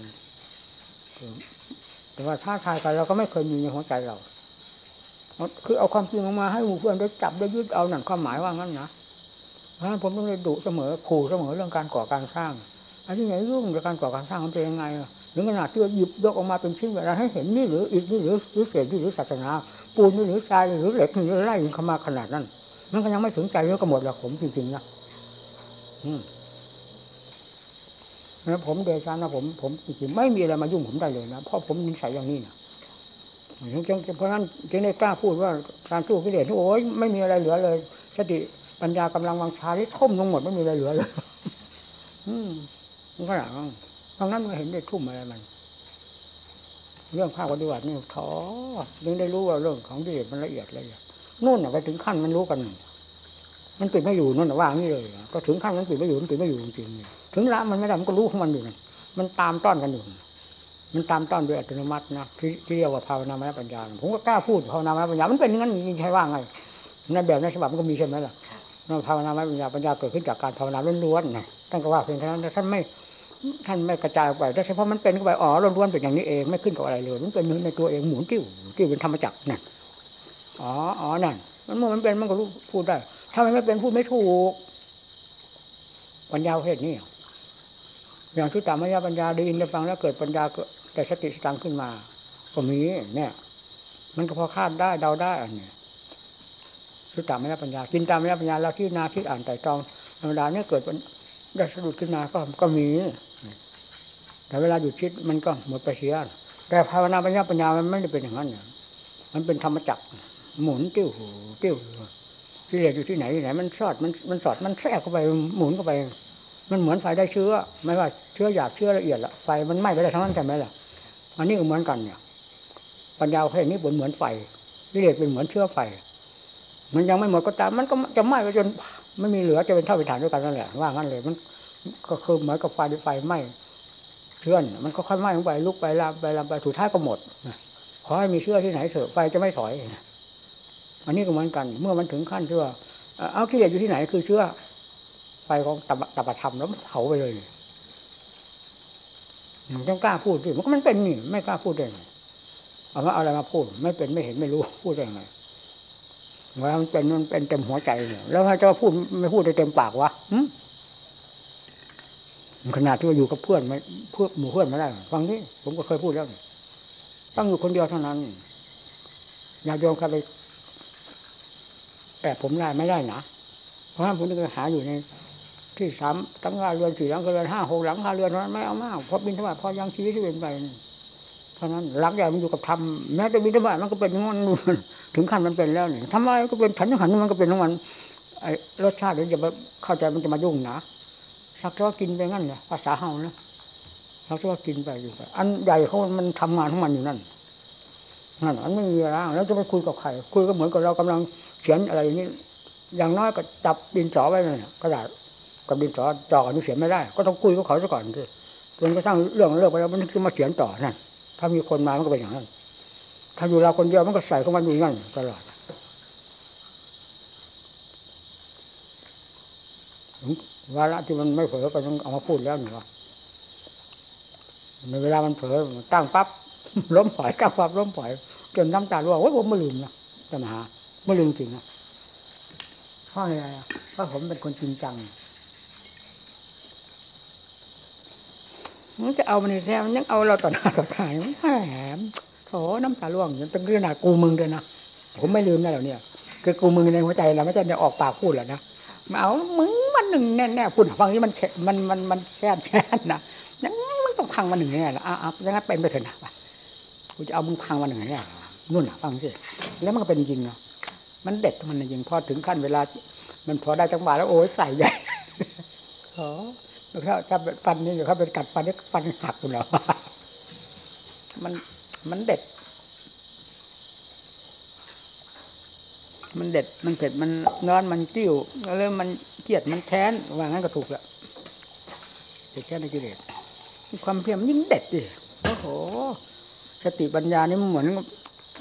แต่ว่าท้าทายกันเราก็ไม่เคยมีในหัวใจเราคือเอาความจริงออกมาให้หมู่เพื่อนได้จับได้ยึดเอาหนังความหมายว่างั้นนะเพราะฉะนั้นผมต้องเลยดุเสมอขู่เสมอเรื่องการก่อการสร้างอันนี้ไหนยุ่งกับการก่อการสร้างมันเป็นยังไงอะ ถึงขนาดที่หยิบยกออกมาเป็นชิ้นแบบนั้นให้เห็นนี่หรืออิฐนี่หรือหรือเศษนี่หรือศาสนาปูนนี่หรือทรายหรือเหล็กนี่หรือไร่เข้ามาขนาดนั้นมันก็ยังไม่ถึงใจเยอะก็หมดแล้วผมจริงๆนะแล้วผมเดชานะผมผมจริงๆไม่มีอะไรมายุ่งผมได้เลยนะเพราะผมนิสัยอย่างนี้นะเพราะฉะนั้นจึงได้กล้าพูดว่าการสู้กิเลสโอ้ยไม่มีอะไรเหลือเลยสติปัญญากำลังวังชาที่ท่มลงหมดไม่มีอะไรเหลือเลย อืมขนาดนั้น ตรงนั้นมันเห็นได้ทุ่มอะไรมัน เรื่องภาคปฏิบัตินี่ท้อยังได้รู้ว่าเรื่องของกิเลสมันละเอียดละเอียดนู่นน่ะไปถึงขั้นมันรู้กัน มันปิดไม่อยู่นู่นน่ะว่างนี่เลย ก็ถึงขั้นมันปิดไม่อยู่มันปิดไม่อยู่จริงๆถึงละมันไม่ได้มันก็รู้ของมันอยู่นั่นมันตามต้อนกันอยู่มันตามต้อนโดยอัตโนมัตินะที่ที่เรียกว่าภาวนามยปัญญาผมก็กล้าพูดภาวนามยปัญญา มันเป็นอย่างนั้นจริงๆใช่ว่าไงในแบบในฉบับมันก็มีใช่ไหมล่ะนั่นภาวนามยปัญญาปัญญาเกิดขึ้นจากการภาวนาล้วนๆนะท่านก็ว่าเพียงแค่นั้นท่านไม่ ท่านไม่กระจายออกไปแต่เฉพาะมันเป็นเข้าไปอ๋อล้วนๆเป็นอย่างนี้เองไม่ขึ้นกับอะไรเลยมันเป็นในตัวเองหมุนติ้วติ้วเป็นธรรมจักรนั่นอ๋ออ๋อนั่น มันเมื่อมันเป็นมันก็รู้พูดได้ ถ้ามันไม่เป็นพูดไม่ถูกปัญญาประเภทนี้อย่างที่ตามปัญญาปัญญาได้ยินได้ฟังแล้วเกิดปัญญาเกิดแต่สติสตังขึ้นมาก็มีเนี่ย มันก็พอคาดได้เดาได้อันนี้สุตตามปัญญาปัญญา กินตามปัญญาปัญญาเราที่นาที่อ่านไต่ตรองธรรมดาเนี่ยเกิด ได้สะดุดขึ้นมาก็ก็มี แต่เวลาหยุดคิดมันก็หมดไปเสีย แต่ภาวนาปัญญาปัญญามันไม่ได้เป็นอย่างนั้นเนี่ยมันเป็นธรรมจักรหมุนติ้วหูติ้วที่เรียอยู่ที่ไหนที่ไหน มันสอดมันมันสอดมันแทรกเข้าไปหมุนเข้าไป มันเหมือนไฟได้เชื้อ ไม่ว่าเชื้อหยาบเชื้อละเอียดละไฟมันไหม้ไปได้ทั้งนั้นใช่ไหมล่ะอันนี้ก็เหมือนกันเนี่ยปัญญาแค่นี้เหมือนเหมือนไฟที่เรียเป็นเหมือนเชื้อไฟ มันยังไม่หมดก็ตามมันก็จะไหม้ไปจน ไม่มีเหลือจะเป็นเท่าเป็นฐานด้วยกันนั่นแหละว่างั้นเลยมันก็คือเหมือนกับไฟไฟไหม้เชื้อมันก็ค่อยไหม้ลงไปลุกไปลามไปลามไปสุดท้ายก็หมดขอให้มีเชื้อที่ไหนเถอะไฟจะไม่ถอยอันนี้ก็เหมือนกัน เมื่อมันถึงขั้นที่ว่าเอากิเลสอยู่ที่ไหนคือเชื้อไฟของตบตบธรรมแล้วเผาไปเลยมันต้องกล้าพูดดิมันก็มันเป็นนี่ไม่กล้าพูดได้ไงเอาว่าอะไรมาพูด ไม่เป็นไม่เห็นไม่รู้พูดได้ไง วลามันเป็นมันเป็นเต็มหัวใจเนี่ยแล้วถ้าจะพูดไม่พูดได้เต็มปากวะขนาดที่ว่าอยู่กับเพื่อนไม่เพื่อหมู่เพื่อนไม่ได้ฟังนี่ผมก็เคยพูดแล้วต้องอยู่คนเดียวเท่านั้นอย่าโยมเข้าไปแอบผมได้ไม่ได้นะเพราะฉะนั้นผมจะหาอยู่ในที่สามตั้งหาเรือนสี่หลังเรือนห้าหกหลังห้าเรือนนั้นไม่เอามากเพราะบินธบาตพอยังชีวิตที่เป็นไปเพราะนั้นหลักใหญ่มันอยู่กับธรรมแม้แต่บินธบาตมันก็เป็นงอน ถึงขั้นมันเป็นแล้วเนี่ยทำไรก็เป็นฉันยังหันมันก็เป็นของมันไอ้รสชาติเดี๋ยวจะเข้าใจมันจะมายุ่งนะสักเท่ากินไปงั้นเนี่ยภาษาเฮานะสักเท่ากินไปอยู่ไปอันใหญ่เขามันทำงานของมันอยู่นั่นนั่นมันไม่มีอะไรแล้วจะไปคุยกับใครคุยก็เหมือนกับเรากำลังเขียนอะไรอย่างนี้อย่างน้อยก็จับดินสอไว้เลยกระดาษกับดินสอจ่อนี่เขียนไม่ได้ ก็ต้องคุยกับเขาซะก่อนจนกระทั่งเรื่องเลิกไปแล้วมันถึงมาเขียนต่อนั่นถ้ามีคนมามันก็เป็นอย่างนั้น ถ้าอยู่เราคนเดียวมันก็ใส่ของมันอยู่งั้นตลอดวาระที่มันไม่เผลอก็ต้องเอามาพูดแล้วนี่วะในเวลามันเผลอตั้งปั๊บล้มปล่อยตั้งปั๊บล้มปล่อยจนน้ำตาร่วงโอ้ยผมไม่ลืมนะจะมาหาไม่ลืมจริงนะเพราะอะไรเพราะผมเป็นคนจริงจังมันจะเอามันในแท้มันยังเอาเราต่อหน้าต่อตาแหม โถน้ำตาร่วงยังตั้งขนาดกูมึงเลยนะผมไม่ลืมนะเหล่านี้คือกูมึงในหัวใจเราไม่ใช่เนี่ยออกปากพูดแหละนะมาเอามึงมันหนึ่งแน่แน่พูดฟังนี้มันมันมันมันแช่แช่นะยังมันต้องพังมันหนึ่งแน่ละอะอะยังงั้นเป็นไปเถอะนะกูจะเอามึงพังมันหนึ่งแน่นู่นน่ะฟังสิแล้วมันก็เป็นจริงเนาะมันเด็ดมันจริงพอถึงขั้นเวลา มันพอได้จังหวะแล้วโอ้ยใส่ใหญ่โอ้ถ้าถ้าฟันนี่เดี๋ยวเขาเป็นกัดฟันนี่ฟันหักคุณแล้วมัน มันเด็ด มันเด็ด มันเผ็ด มันร้อน มันติ้วเริ่มมันเกลียด มันแค้นว่างั้นก็ถูกละเด็ดแค่ในกิเลสความเพียรยิ่งเด็ดดิโอ้โห สติปัญญานี่มันเหมือน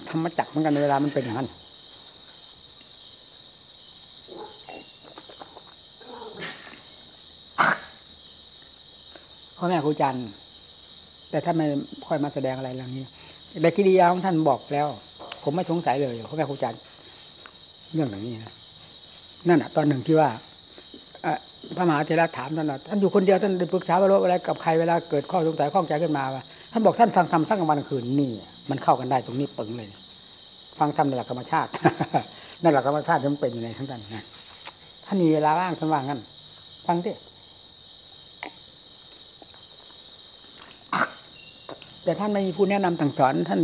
ธรรมจักเหมือนกันเวลามันเป็นอย่างนั้นพ่อแม่ครูจันแต่ถ้าไม่ค่อยมาแสดงอะไรเรื่อนี้ แต่กิริยาของท่านบอกแล้ว ผมไม่สงสัยเลยพ่อแม่ครูจันทร์เรื่องอย่างนี้นะนั่นอะ ตอนหนึ่งที่ว่าพระมหาเถระถามท่านว่าท่านอยู่คนเดียวท่านปรึกษาว่าอะไรกับใครเวลาเกิดข้อสงสัยข้องใจขึ้นมาว่าท่านบอกท่านฟังธรรมทั้งกลางวันกลางคืนนี่ มันเข้ากันได้ตรงนี้ปึงเลย ฟังธรรมในหลักธรรมชาติในหลักธรรมชาติมันเป็นยังไงทั้งนั้นนะท่านมีเวลาว่างท่านว่างงั้นฟังดิ แต่ท่านไม่มีผู้แนะนำสั่งสอน ท่าน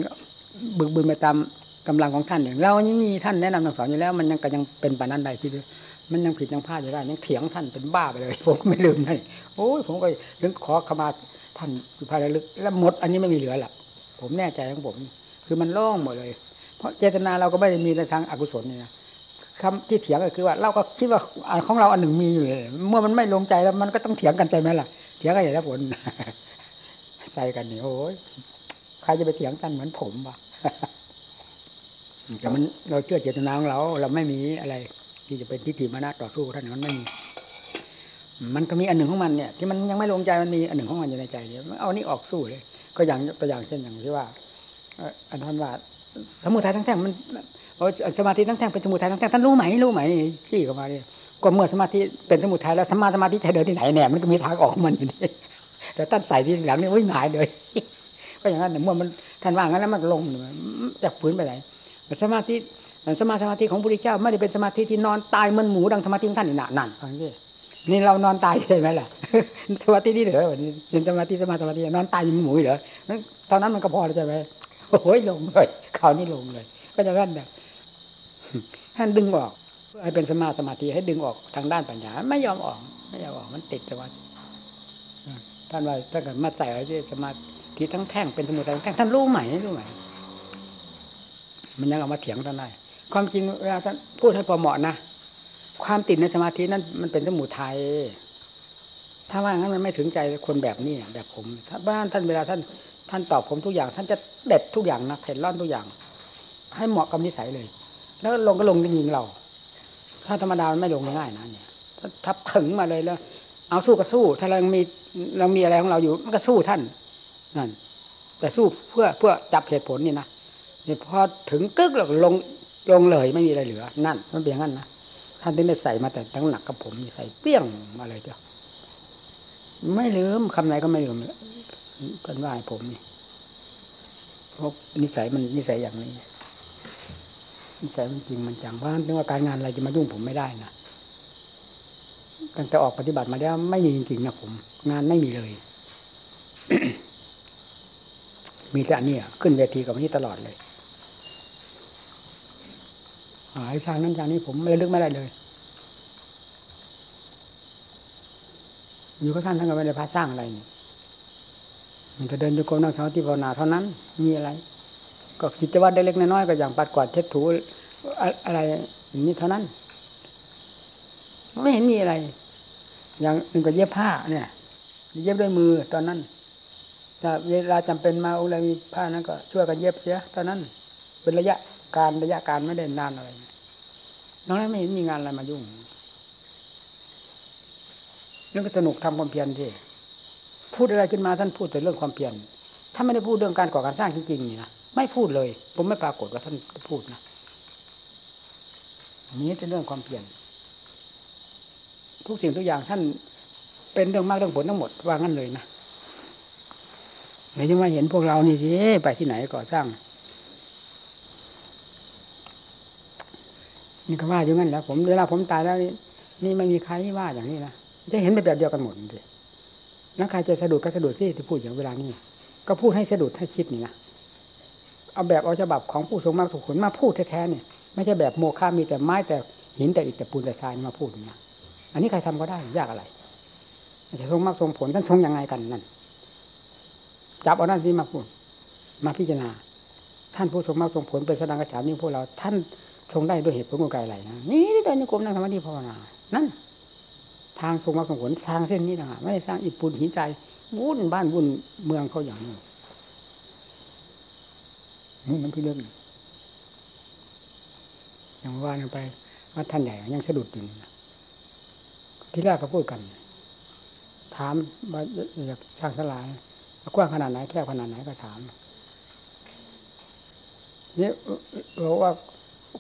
บึกบืนไปตามกำลังของท่านอย่างเรายังมีท่านแนะนำสั่งสอนอยู่แล้ว มันยังก็ยังเป็นปานนั้นใดที่มันยังผิดยังพลาดอยู่ได้ยังเถียงท่านเป็นบ้าไปเลย ผมไม่ลืมเลยโอ้ยผมก็ถึงขอขมาท่านอยู่ภายในลึกแล้วหมด อันนี้ไม่มีเหลือหรอกผมแน่ใจของผม คือมันโล่งหมดเลย เพราะเจตนาเราก็ไม่ได้มีในทางอกุศลนี่นะคำที่เถียงก็คือว่าเราก็คิดว่าของเราอันหนึ่งมีอยู่เลยเมื่อมันไม่ลงใจแล้วมันก็ต้องเถียงกันใจไหมล่ะ เถียงกันอย่างนี้ผล ใจกันนี่โอ้ยใครจะไปเถียงกันเหมือนผมวะแต่มันเราเชื่อเจตนาของเรา เราไม่มีอะไร ที่จะเป็นทิฏฐิมานะต่อสู้ท่านมันไม่มีมันก็มีอันหนึ่งของมันเนี่ย ที่มันยังไม่ลงใจมันมีอันหนึ่งของมันอยู่ในใจเนี่ยเอานี่ออกสู้เลย ก็อย่างตัวอย่างเช่นอย่างที่ว่าอันท่านว่า สมุทัยทั้งแท่งมันโอ้สมาธิทั้งแท่งเป็นสมุทัยทั้งแท่งท่านรู้ไหมรู้ไหมจี้เข้ามาเนี่ยก็เมื่อสมาธิเป็นสมุทัยแล้วสมาสมาธิจะเดินที่ไหนแน่มันก็มีทางออกมันอยู่ดี แต่ท่านใส่ที่หลังนี่โอ้ยหงายเลยก็อย่างนั้นเนี่ยเมื่อมันท่านว่างั้นแล้วมันลงจากฝืนไปไหนสมาธิสมาสมาธิของพระพุทธเจ้าไม่ได้เป็นสมาธิที่นอนตายเหมันหมูดังสมาธิของท่านนี่นะนั่นฟังดินี่เรานอนตายใช่ไหมล่ะสมาธินี่เหรอเป็นสมาธิสมาสมาธินอนตายอยู่เหมือนหมูเหรอตอนนั้นมันก็พอแล้วใช่ไหมโอ้ยลงเลยคราวนี้ลงเลย ก็จะนั่นแบบท่านดึงออกเพื่อให้เป็นสมาสมาธิให้ดึงออกทางด้านปัญญา ไม่ยอมออก ไม่ยอมออกมันติดสมาธิ ท่านว่าถ้าเกิดมาใส่ไว้ที่สมาธิทั้งแท่งเป็นสมุทัยทั้งแท่งท่านรู้ไหมรู้ไหมมันยังเอามาเถียงท่านได้ความจริงเวลาท่านพูดให้พอเหมาะนะความติดในสมาธินั้นมันเป็นสมุทัยถ้าว่างั้นมันไม่ถึงใจคนแบบนี้แบบผมถ้าบ้านท่านเวลาท่าน ท่านตอบผมทุกอย่าง ท่านจะเด็ดทุกอย่างนะเผ็ดร้อนทุกอย่าง ให้เหมาะกับนิสัยเลย แล้วลงก็ลงยิงเรา ถ้าธรรมดามันไม่ลงง่ายนะเนี่ยถ้าทับถึงมาเลยแล้ว เอาสู้ก็สู้ ถ้าเรามี เรามีอะไรของเราอยู่ มันก็สู้ท่านนั่นแต่สู้เพื่อเพื่อจับเหตุผลนี่นะเนี่ยพอถึงกึกแล้วลงลงเลยไม่มีอะไรเหลือ นั่น มันเป็นอย่างนั้นนะท่านถึงได้ใส่มาแต่ตั้งหนักกับผมใส่เปี้ยงมาเลยเดียวไม่ลืมคำไหนก็ไม่ลืมกันว่าให้ผมนี่เพราะนิสัยมันนิสัยอย่างนี้นิสัยมันจริงมันจังเพราะฉะนั้นถึงว่าการงานอะไรจะมายุ่งผมไม่ได้นะ ตั้งแต่ออกปฏิบัติมาแล้วไม่มีจริงๆนะผม งานไม่มีเลย มีแต่อันนี้ขึ้นเวทีกับนี้ตลอดเลยหายทางนั้นทางนี้ผมไม่ลึกไม่ได้เลย อยู่กับท่านท่านก็ไม่ได้พาสร้างอะไรนี่มันจะเดินโยกมนั่งสมาธิภาวนาเท่านั้น มีอะไร ก็กิจวัตรเล็กๆน้อยๆก็อย่างปัดกวาดเช็ดถูอะไรอย่างนี้เท่านั้น ไม่เห็นมีอะไร อย่างหนึ่งก็เย็บผ้าเนี่ยเย็บด้วยมือตอนนั้นถ้าเวลาจำเป็นมาอะไรมีผ้านั้นก็ช่วยกันเย็บเสียตอนนั้น เป็นระยะการระยะการไม่ได้นานอะไรนอกนั้นไม่เห็นมีงานอะไรมายุ่งเรื่องก็สนุกทำความเพียรที่พูดอะไรขึ้นมาท่านพูดแต่เรื่องความเพียรถ้าไม่ได้พูดเรื่องการก่อการสร้างจริงๆนี่นะไม่พูดเลย ผมไม่ปรากฏว่าท่านพูดนะนี้เป็นเรื่องความเพียร ทุกสิ่งทุกอย่างท่านเป็นเรื่องมากเรื่องผลทั้งหมดว่างั้นเลยนะไม่ใช่ว่าเห็นพวกเรานี่สิไปที่ไหนก่อสร้างนี่ก็ว่าอยู่งั้นแหล้วผมเวลาผมตายแล้วนี่นี่ไม่มีใครว่าอย่างนี้นะจะเห็นเป็นแบบเดียวกันหมดเลยแล้วใครจะสะดุดก็สะดุดสิที่พูดอย่างเวลานี้ก็พูดให้สะดุดให้คิดนี่นะเอาแบบเอาฉบับของผู้ทรงมากถูกผลมาพูดแท้ๆเนี่ยไม่ใช่แบบโมฆะมีแต่ไม้แต่หินแต่อิฐแต่ปูนแต่ทรายมาพูดนะ อันนี้ใครทำก็ได้ยากอะไรจะทรงมากทรงผลท่านทรงยังไงกันนั่นจับเอานั่นสิมาพูดมาพิจารณา ท่านผู้ทรงมากทรงผลเป็นสดังกระฉามนี่พวกเรา ท่านทรงได้ด้วยเหตุผลกลไกอะไรนะนี่เดินโยกมนั่งสมาธิภาวนานั่น ทางทรงมากทรงผลทางเส้นนี้นะไม่ได้สร้างอิฐปูนหินใจวุ่นบ้านวุ่นเมืองเขาอย่างนี้นี่มันพี่เรื่องอย่างว่าไปว่าท่านใหญ่ยังสะดุดอยู่ ที่แรกก็พูดกัน ถามว่าอยากสร้างสลายกว้างขนาดไหนแคบขนาดไหนก็ถามนี่ยบอกว่า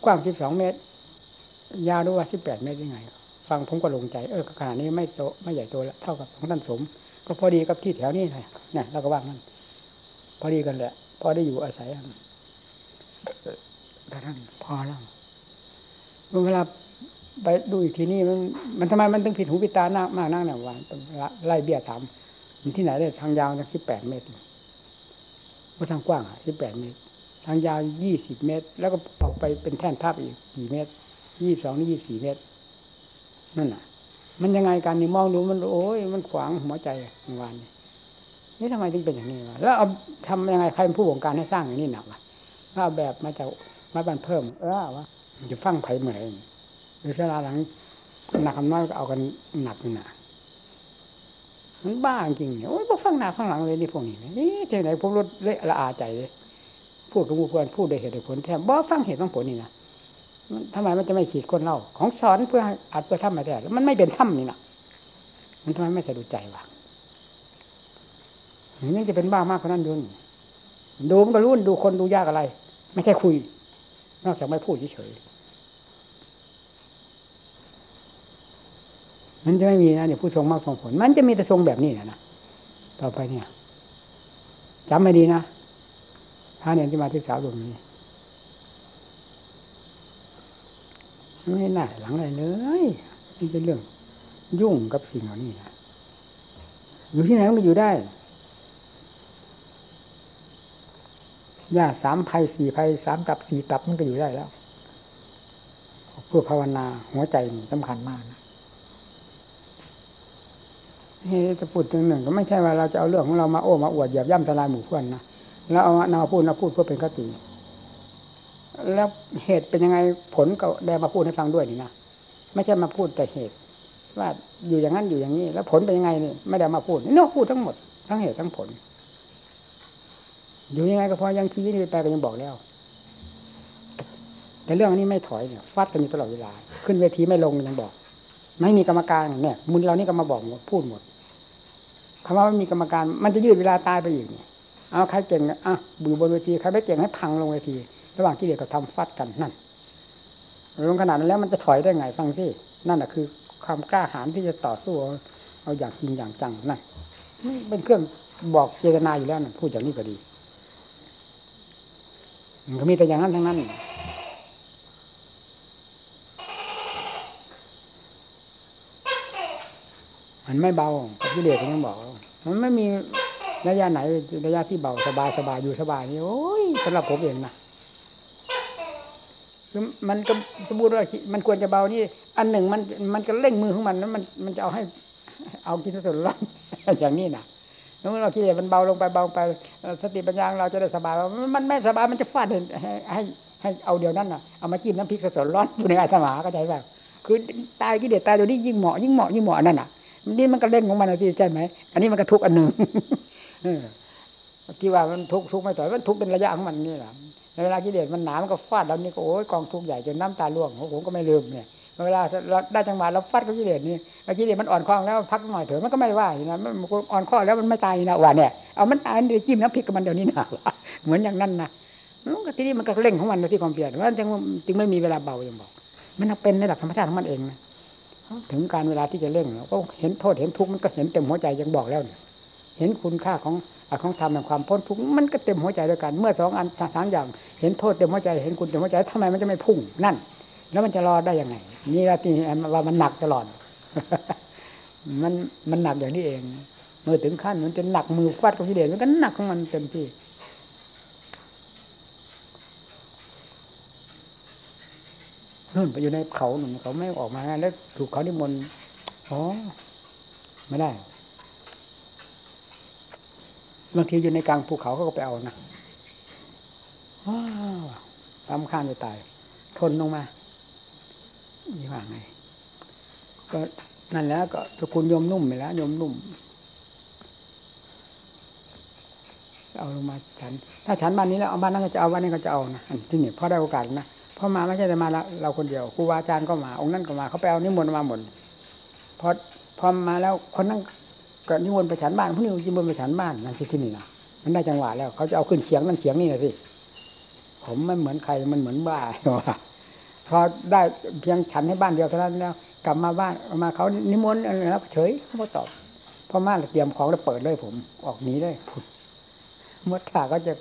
กว้างสิบสองเมตร ยาวด้วยว่าสิบแปดเมตรยังไง ฟังผมก็ลงใจ เออขนาดนี้ไม่โตไม่ใหญ่โตแล้วเท่ากับของท่านสม ก็พอดีกับที่แถวนี้เลยเนี่ยเราก็ว่างนั่นพอดีกันแหละ พอได้อยู่อาศัยกันแต่ท่านพอแล้วเวลา ไปดูอีกทีนี่มันมันทำไมมันถึงผิดหูผิดตาหน้ามากนั่งเนี่ยวันไล่เบี้ยถามมันที่ไหนได้ทางยาวตั้งสิบแปดเมตรว่าทางกว้างอะสิบแปดเมตร ทางยาวยี่สิบเมตร แล้วก็ออกไปเป็นแท่นภาพอีกกี่เมตรยี่สองนี่ยี่สี่เมตร นั่นน่ะ มันยังไงกันนี่มองดูมันโอ้ยมันขวางหัวใจวานนี่ทำไมถึงเป็นอย่างนี้วะแล้วเอาทำยังไงใครเป็นผู้บงการให้สร้างอย่างนี้หนักวะว่าเอาแบบมาจากมาบันเพิ่ม เออวะจะฟังไผ่เหมือน หรือเวลาหลังหนักคำน้อยก็เอากันหนักหนามันบ้าจริงเนี่ยโอ้ยพวกฟังหน้าฟังหลังเลยนี่พวกนี้นี่ที่ไหนผมรถเละละอาใจเลยพูดกับผู้เพื่อนพูดโดยเหตุโดยผลแทบบ่ฟังเหตุฟังผลนี่นะมันทำไมมันจะไม่ขีดคนเล่า ของสอนเพื่ออัดเพื่อทำมาแต่แล้วมันไม่เป็นถ้ำนี่นะมันทำไมไม่สะดุดใจวะนี่จะเป็นบ้ามากกว่านั้นดูนี่ดูมันก็รู้ดูคนดูยากอะไร ไม่ใช่คุย นอกจากไม่พูดเฉยๆ มันจะไม่มีนะเนี่ยผู้ทรงมากทรงผล มันจะมีแต่ทรงแบบนี้นะนะต่อไปเนี่ยจำไม่ดีนะพระเนรที่มาศึกษาตรงนี้ไม่น่าหลังอะไรเลยนี่เป็นเรื่อง ยุ่งกับสิ่งเหล่านี้นะอยู่ที่ไหนมันก็อยู่ได้ยาสามภัยสี่ภัยสามตับสี่ตับมันก็อยู่ได้แล้ว เพื่อภาวนาหัวใจสำคัญมากนะ เฮ้จะพูดถึงหนึ่ง ก็ไม่ใช่ว่าเราจะเอาเรื่องของเรามาโอ้มาอวดเหยียบย่ำทลายหมู่เพื่อนนะแล้วเอานามาพูดนาพูดเพื่อเป็นคติ แล้วเหตุเป็นยังไงผลก็ได้มาพูดให้ฟังด้วยนี่นะไม่ใช่มาพูดแต่เหตุ ว่าอยู่อย่างนั้นอยู่อย่างนี้ แล้วผลเป็นยังไงนี่ไม่ได้มาพูดนี่นอกพูดทั้งหมด ทั้งเหตุทั้งผล อยู่ยังไงก็พอยังชีวิธีไปก็ยังบอกแล้ว แต่เรื่องนี้ไม่ถอยเนี่ยฟาดกันอยู่ตลอดเวลา ขึ้นเวทีไม่ลงยังบอก ไม่มีกรรมการเนี่ยมุนเรานี่ก็มาบอกหมดพูดหมด คำว่าไม่มีกรรมการ มันจะยืดเวลาตายไปอีกเนี่ยเอาใครเก่งอะบือบนเวทีใครไม่เก่งให้พังลงเวที ระหว่างที่เด็กก็ทำฟัดกันนั่นลงขนาดนั้นแล้วมันจะถอยได้ไงฟังสินั่นแหะคือ ความกล้าหาญที่จะต่อสู้เอาอย่างจริงอย่างจังนั่นเป็นเครื่องบอกเจตนาอยู่แล้วนะพูดอย่างนี้ก็ดีมันก็มีแต่อย่างนั้นทั้งนั้นมันไม่เบาพี่เดชยังบอก มันไม่มีระยะไหนระยะที่เบาสบายสบายอยู่สบายนี่โอ้ยสำหรับผมเองนะคือมันก็สมมติว่ามันควรจะเบานี่ อันหนึ่งมันมันก็เร่งมือของมันนั้นมันมันจะเอาให้ เอากินส่วนร้อนอย่างนี้นะแล้วเราคิดมันเบาลงไปเบาไป สติปัญญาเราจะได้สบายมันไม่สบายมันจะฟาดให้ให้ให้เอาเดียวนั้นน่ะเอามาจิ้มน้ำพริกสดร้อนอยู่ในอาสมาก็ใจแบบคือตายกิเลสตายตัวนี้ยิ่งเหมาะยิ่งเหมาะยิ่งเหมาะนั่นน่ะ นี่มันก็เร่งของมันนะพี่ใช่ไหม อันนี้มันก็ทุกอันหนึ่งที่ว่ามันทุกทุกไม่ต่อยมันทุกเป็นระยะของมันนี่แหละเวลากิเลสมันหนามันก็ฟาดแล้วนี่ก็โอ้ยกองทุกใหญ่จนน้ำตาล่วงผมก็ไม่ลืมเนี่ยเวลาเราได้จังหวะเราฟาดกับกิเลสนี่กิเลสมันอ่อนคล้องแล้วพักหน่อยเถอะมันก็ไม่ว่าอย่นั้นมันอ่อนข้อแล้วมันไม่ตายนะว่าเนี่ยเอามันตายเดี๋ยวจิ้มน้ำพริกกับมันเดี๋ยวนี้นะเหมือนอย่างนั้นนะทีนี้มันก็เร่งของมันที่ความเปลี่ยนว่าจึงจึงไม่มีเวลาเบาอย่างบอก มันเป็นในหลักธรรมชาติของมันเองนะ ถึงการเวลาที่จะเร่งเราก็เห็นโทษเห็นทุกข์มันก็เห็นเต็มหัวใจยังบอกแล้วเนี่ยเห็นคุณค่าของของธรรมแห่งความพ้นทุกข์มันก็เต็มหัวใจด้วยกันเมื่อสองอันสามอย่าง เห็นโทษเต็มหัวใจเห็นคุณเต็มหัวใจทำไมมันจะไม่พุ่งนั่น แล้วมันจะรอได้ยังไง นี่ละที่ว่ามันหนักตลอด มันมันหนักอย่างนี้เอง เมื่อถึงขั้นมันจะหนักมือฟาดกับกิเลสมันก็หนักของมันเต็มที่ นู่นไปอยู่ในเขาหนุนเขาไม่ออกมาแล้วถูกเขานิมนต์อ๋อไม่ได้บางทีอยู่ในกลางภูเขาเขาก็ไปเอานะว้าวตามข้านจะตาย ทนลงมายี่ว่าไง ก็นั่นแล้วก็สกุลยมนุ่มไปแล้วยมนุ่ม เอาลงมาฉัน ถ้าฉันบ้านนี้แล้วเอาบ้านนั้นก็จะเอาบ้านนี้ก็จะเอานะที่นี่พอได้โอกาสนะ พอมาไม่ใช่แต่มาเราคนเดียวครูบาอาจารย์ก็มา องค์นั้นก็มาเขาไปเอานิมนต์มาหมดพอพอมาแล้วคนนั้นก็นิมนต์ไปฉันบ้านพวกนี้นิมนต์ไปฉันบ้านนั่นที่ที่นี่นะมันได้จังหวะแล้ว เขาจะเอาขึ้นเฉียงนั่นเฉียงนี่นะสิผมไม่เหมือนใครมันเหมือนบ้าว่าพอได้เพียงฉันให้บ้านเดียวเท่านั้นแล้ว กลับมาบ้านมาเขานิมนต์อะไรแล้วเฉยเขาตอบพ่อมาเตรียมของแล้วเปิดเลยผม ออกหนีเลยมื่อถ้าเขาจะ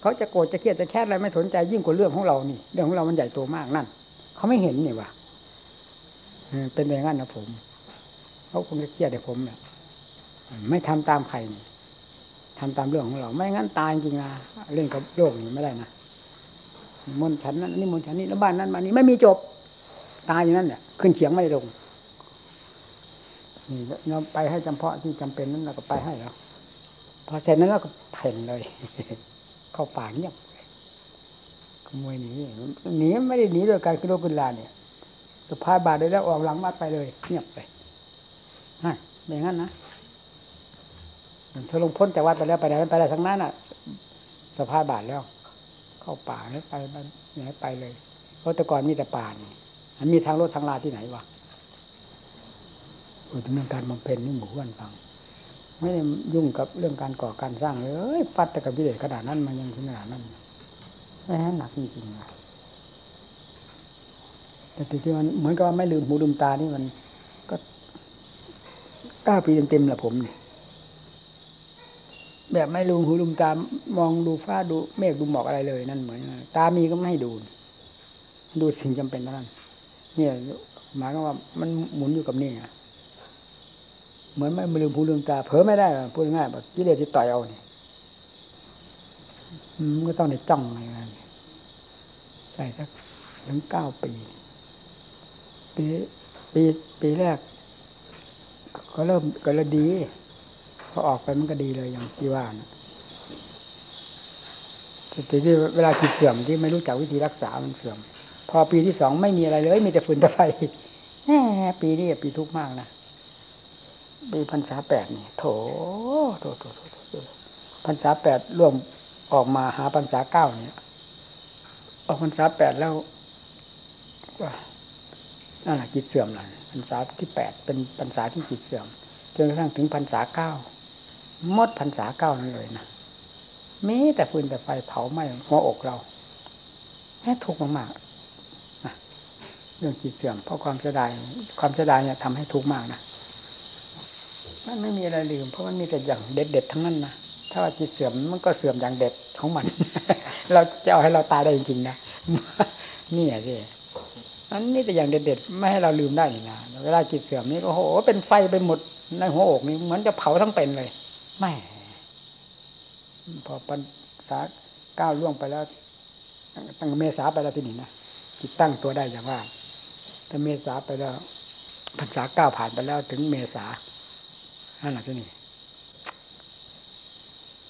เขาจะโกรธจะเครียดจะแค้นอะไรไม่สนใจยิ่งกว่าเรื่องของเรานี่ เรื่องของเรามันใหญ่โตมากนั่นเขาไม่เห็นนี่วะเป็นอย่างนั้นนะผมเขาคงจะเครียดในผมเนี่ยไม่ทำตามใครนี่ทำตามเรื่องของเรา ไม่งั้นตายจริงนะเรื่องกับโลกนี่ไม่ได้นะมนฉันนั้นนี่มนฉันนี่แล้วบ้านนั้นบ้านนี้ไม่มีจบตายอย่างนั้นเนี่ยขึ้นเฉียงไม่ได้ลงนี่เราไปให้จำเพาะที่จำเป็นนั้นเราก็ไปให้แล้วพอเสร็จนั้นเราก็เพ่นเลย เข้าป่าเงียบขโมยหนีหนีไม่ได้หนีโดยการขึ้นรถขึ้นลาเนี่ยสุภาพบาทได้แล้วออกหลังวัดไปเลย เงียบไปฮะเป็นอย่างนั้นนะเธอลงพ้นจากวัดไปแล้วไปไหนไปได้ทั้งนั้นอะสภาพบาทแล้ว เข้าป่าแล้วไปไปไหนไปเลยเพราะแต่ก่อนมีแต่ป่านี่มันมีทางรถทางลาที่ไหนวะพูดถึงเรื่องการบำเพ็ญนี่หมู่เพื่อนฟัง ไม่ได้ยุ่งกับเรื่องการก่อการสร้างเลยฟัดแต่กับวิเลศขนาดนั้นมันยังถึงขนาดนั้นไม่ให้หนักจริงๆนะแต่ที่มันเหมือนกับว่าไม่ลืมหูลืมตานี่มันก็เก้าปีเต็มๆแหละผมเนี่ยแบบไม่ลืมหูลืมตามองดูฟ้าดูเมฆดูหมอกอะไรเลยนั่นเหมือนตามีก็ไม่ให้ดู ดูสิ่งจำเป็นเท่านั้นเนี่ยหมายความว่ามันหมุนอยู่กับนี่อะ เหมือนไม่ลืมหูลืมตาเผลอไม่ได้พูดง่ายๆแบบกิเลสที่ต่อยเอาเนี่ยมันก็ต้องในจ้องอะไรกันใส่สักถึงเก้าปี ปีปีปีแรก ก็เริ่มก็เลยดี พอออกไปมันก็ดีเลยอย่างที่ว่านะแต่ที่เวลาจิตเสื่อมที่ไม่รู้จักวิธีรักษา มันเสื่อม พอปีที่สองไม่มีอะไรเลย มีแต่ฝุ่นแต่ไฟปีนี้ปีทุกข์มากนะ ปีพรรษาแปดนี่โถโถโถโถโถพรรษาแปดร่วมออกมาหาพรรษาเก้าเนี่ยออกพรรษาแปดแล้วว่านั่นแหละจิตเสื่อมนั่นพรรษาที่แปดเป็นพรรษาที่จิตเสื่อมจนกระทั่งถึงพรรษาเก้าหมดพรรษาเก้านั่นเลยนะมีแต่ฟืนแต่ไฟเผาไหม้หัวอกเราแค่ทุกข์มากๆนะเรื่องจิตเสื่อมเพราะความเสียดายความเสียดายเนี่ยทำให้ทุกข์มากนะ มันไม่มีอะไรลืม เพราะมันมีแต่อย่างเด็ดๆทั้งนั้นนะถ้าว่าจิตเสื่อมมันก็เสื่อมอย่างเด็ดของมัน เราจะเอาให้เราตายได้จริงๆนะนี่อะสิอันนี้แต่อย่างเด็ดๆไม่ให้เราลืมได้นี่นะเวลาจิตเสื่อมนี่ก็โอ้โหเป็นไฟไปหมดในหัวอกนี่เหมือนจะเผาทั้งเป็นเลยไม่พอปัญษาก้าวล่วงไปแล้ว ตั้งเมษาไปแล้วที่นี่นะจิตตั้งตัวได้อย่างว่าถ้าเมษาไปแล้วพรรษาเก้าผ่านไปแล้วถึงเมษา นั่นแหละที่นี่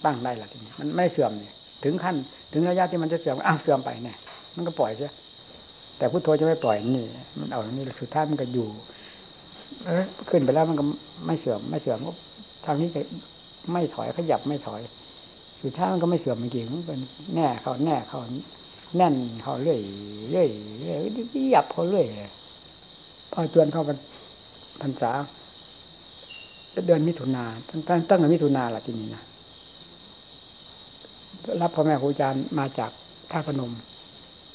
ตั้งได้ละทีนี้ มันไม่เสื่อมเนี่ยถึงขั้น ถึงระยะที่มันจะเสื่อมอ้าวเสื่อมไปเนี่ยมันก็ปล่อยเสียแต่พุทโธจะไม่ปล่อยนี่ มันเอาอย่างนี้สุดท้ายมันก็อยู่เออขึ้นไปแล้วมันก็ไม่เสื่อม ไม่เสื่อมก็ทางนี้ก็ไม่ถอยขยับไม่ถอย สุดท้ายมันก็ไม่เสื่อมจริงมันเป็นแน่เขาแน่เขาแน่นเขาเรื่อยเรื่อยเรื่อยหยับเขาเรื่อยพอจวนเข้าพรรษา เดือนมิถุนาตั้งตั้งตั้งแต่มิถุนาละทีนี้นะรับพ่อแม่ครูอาจารย์มาจากท่าพนม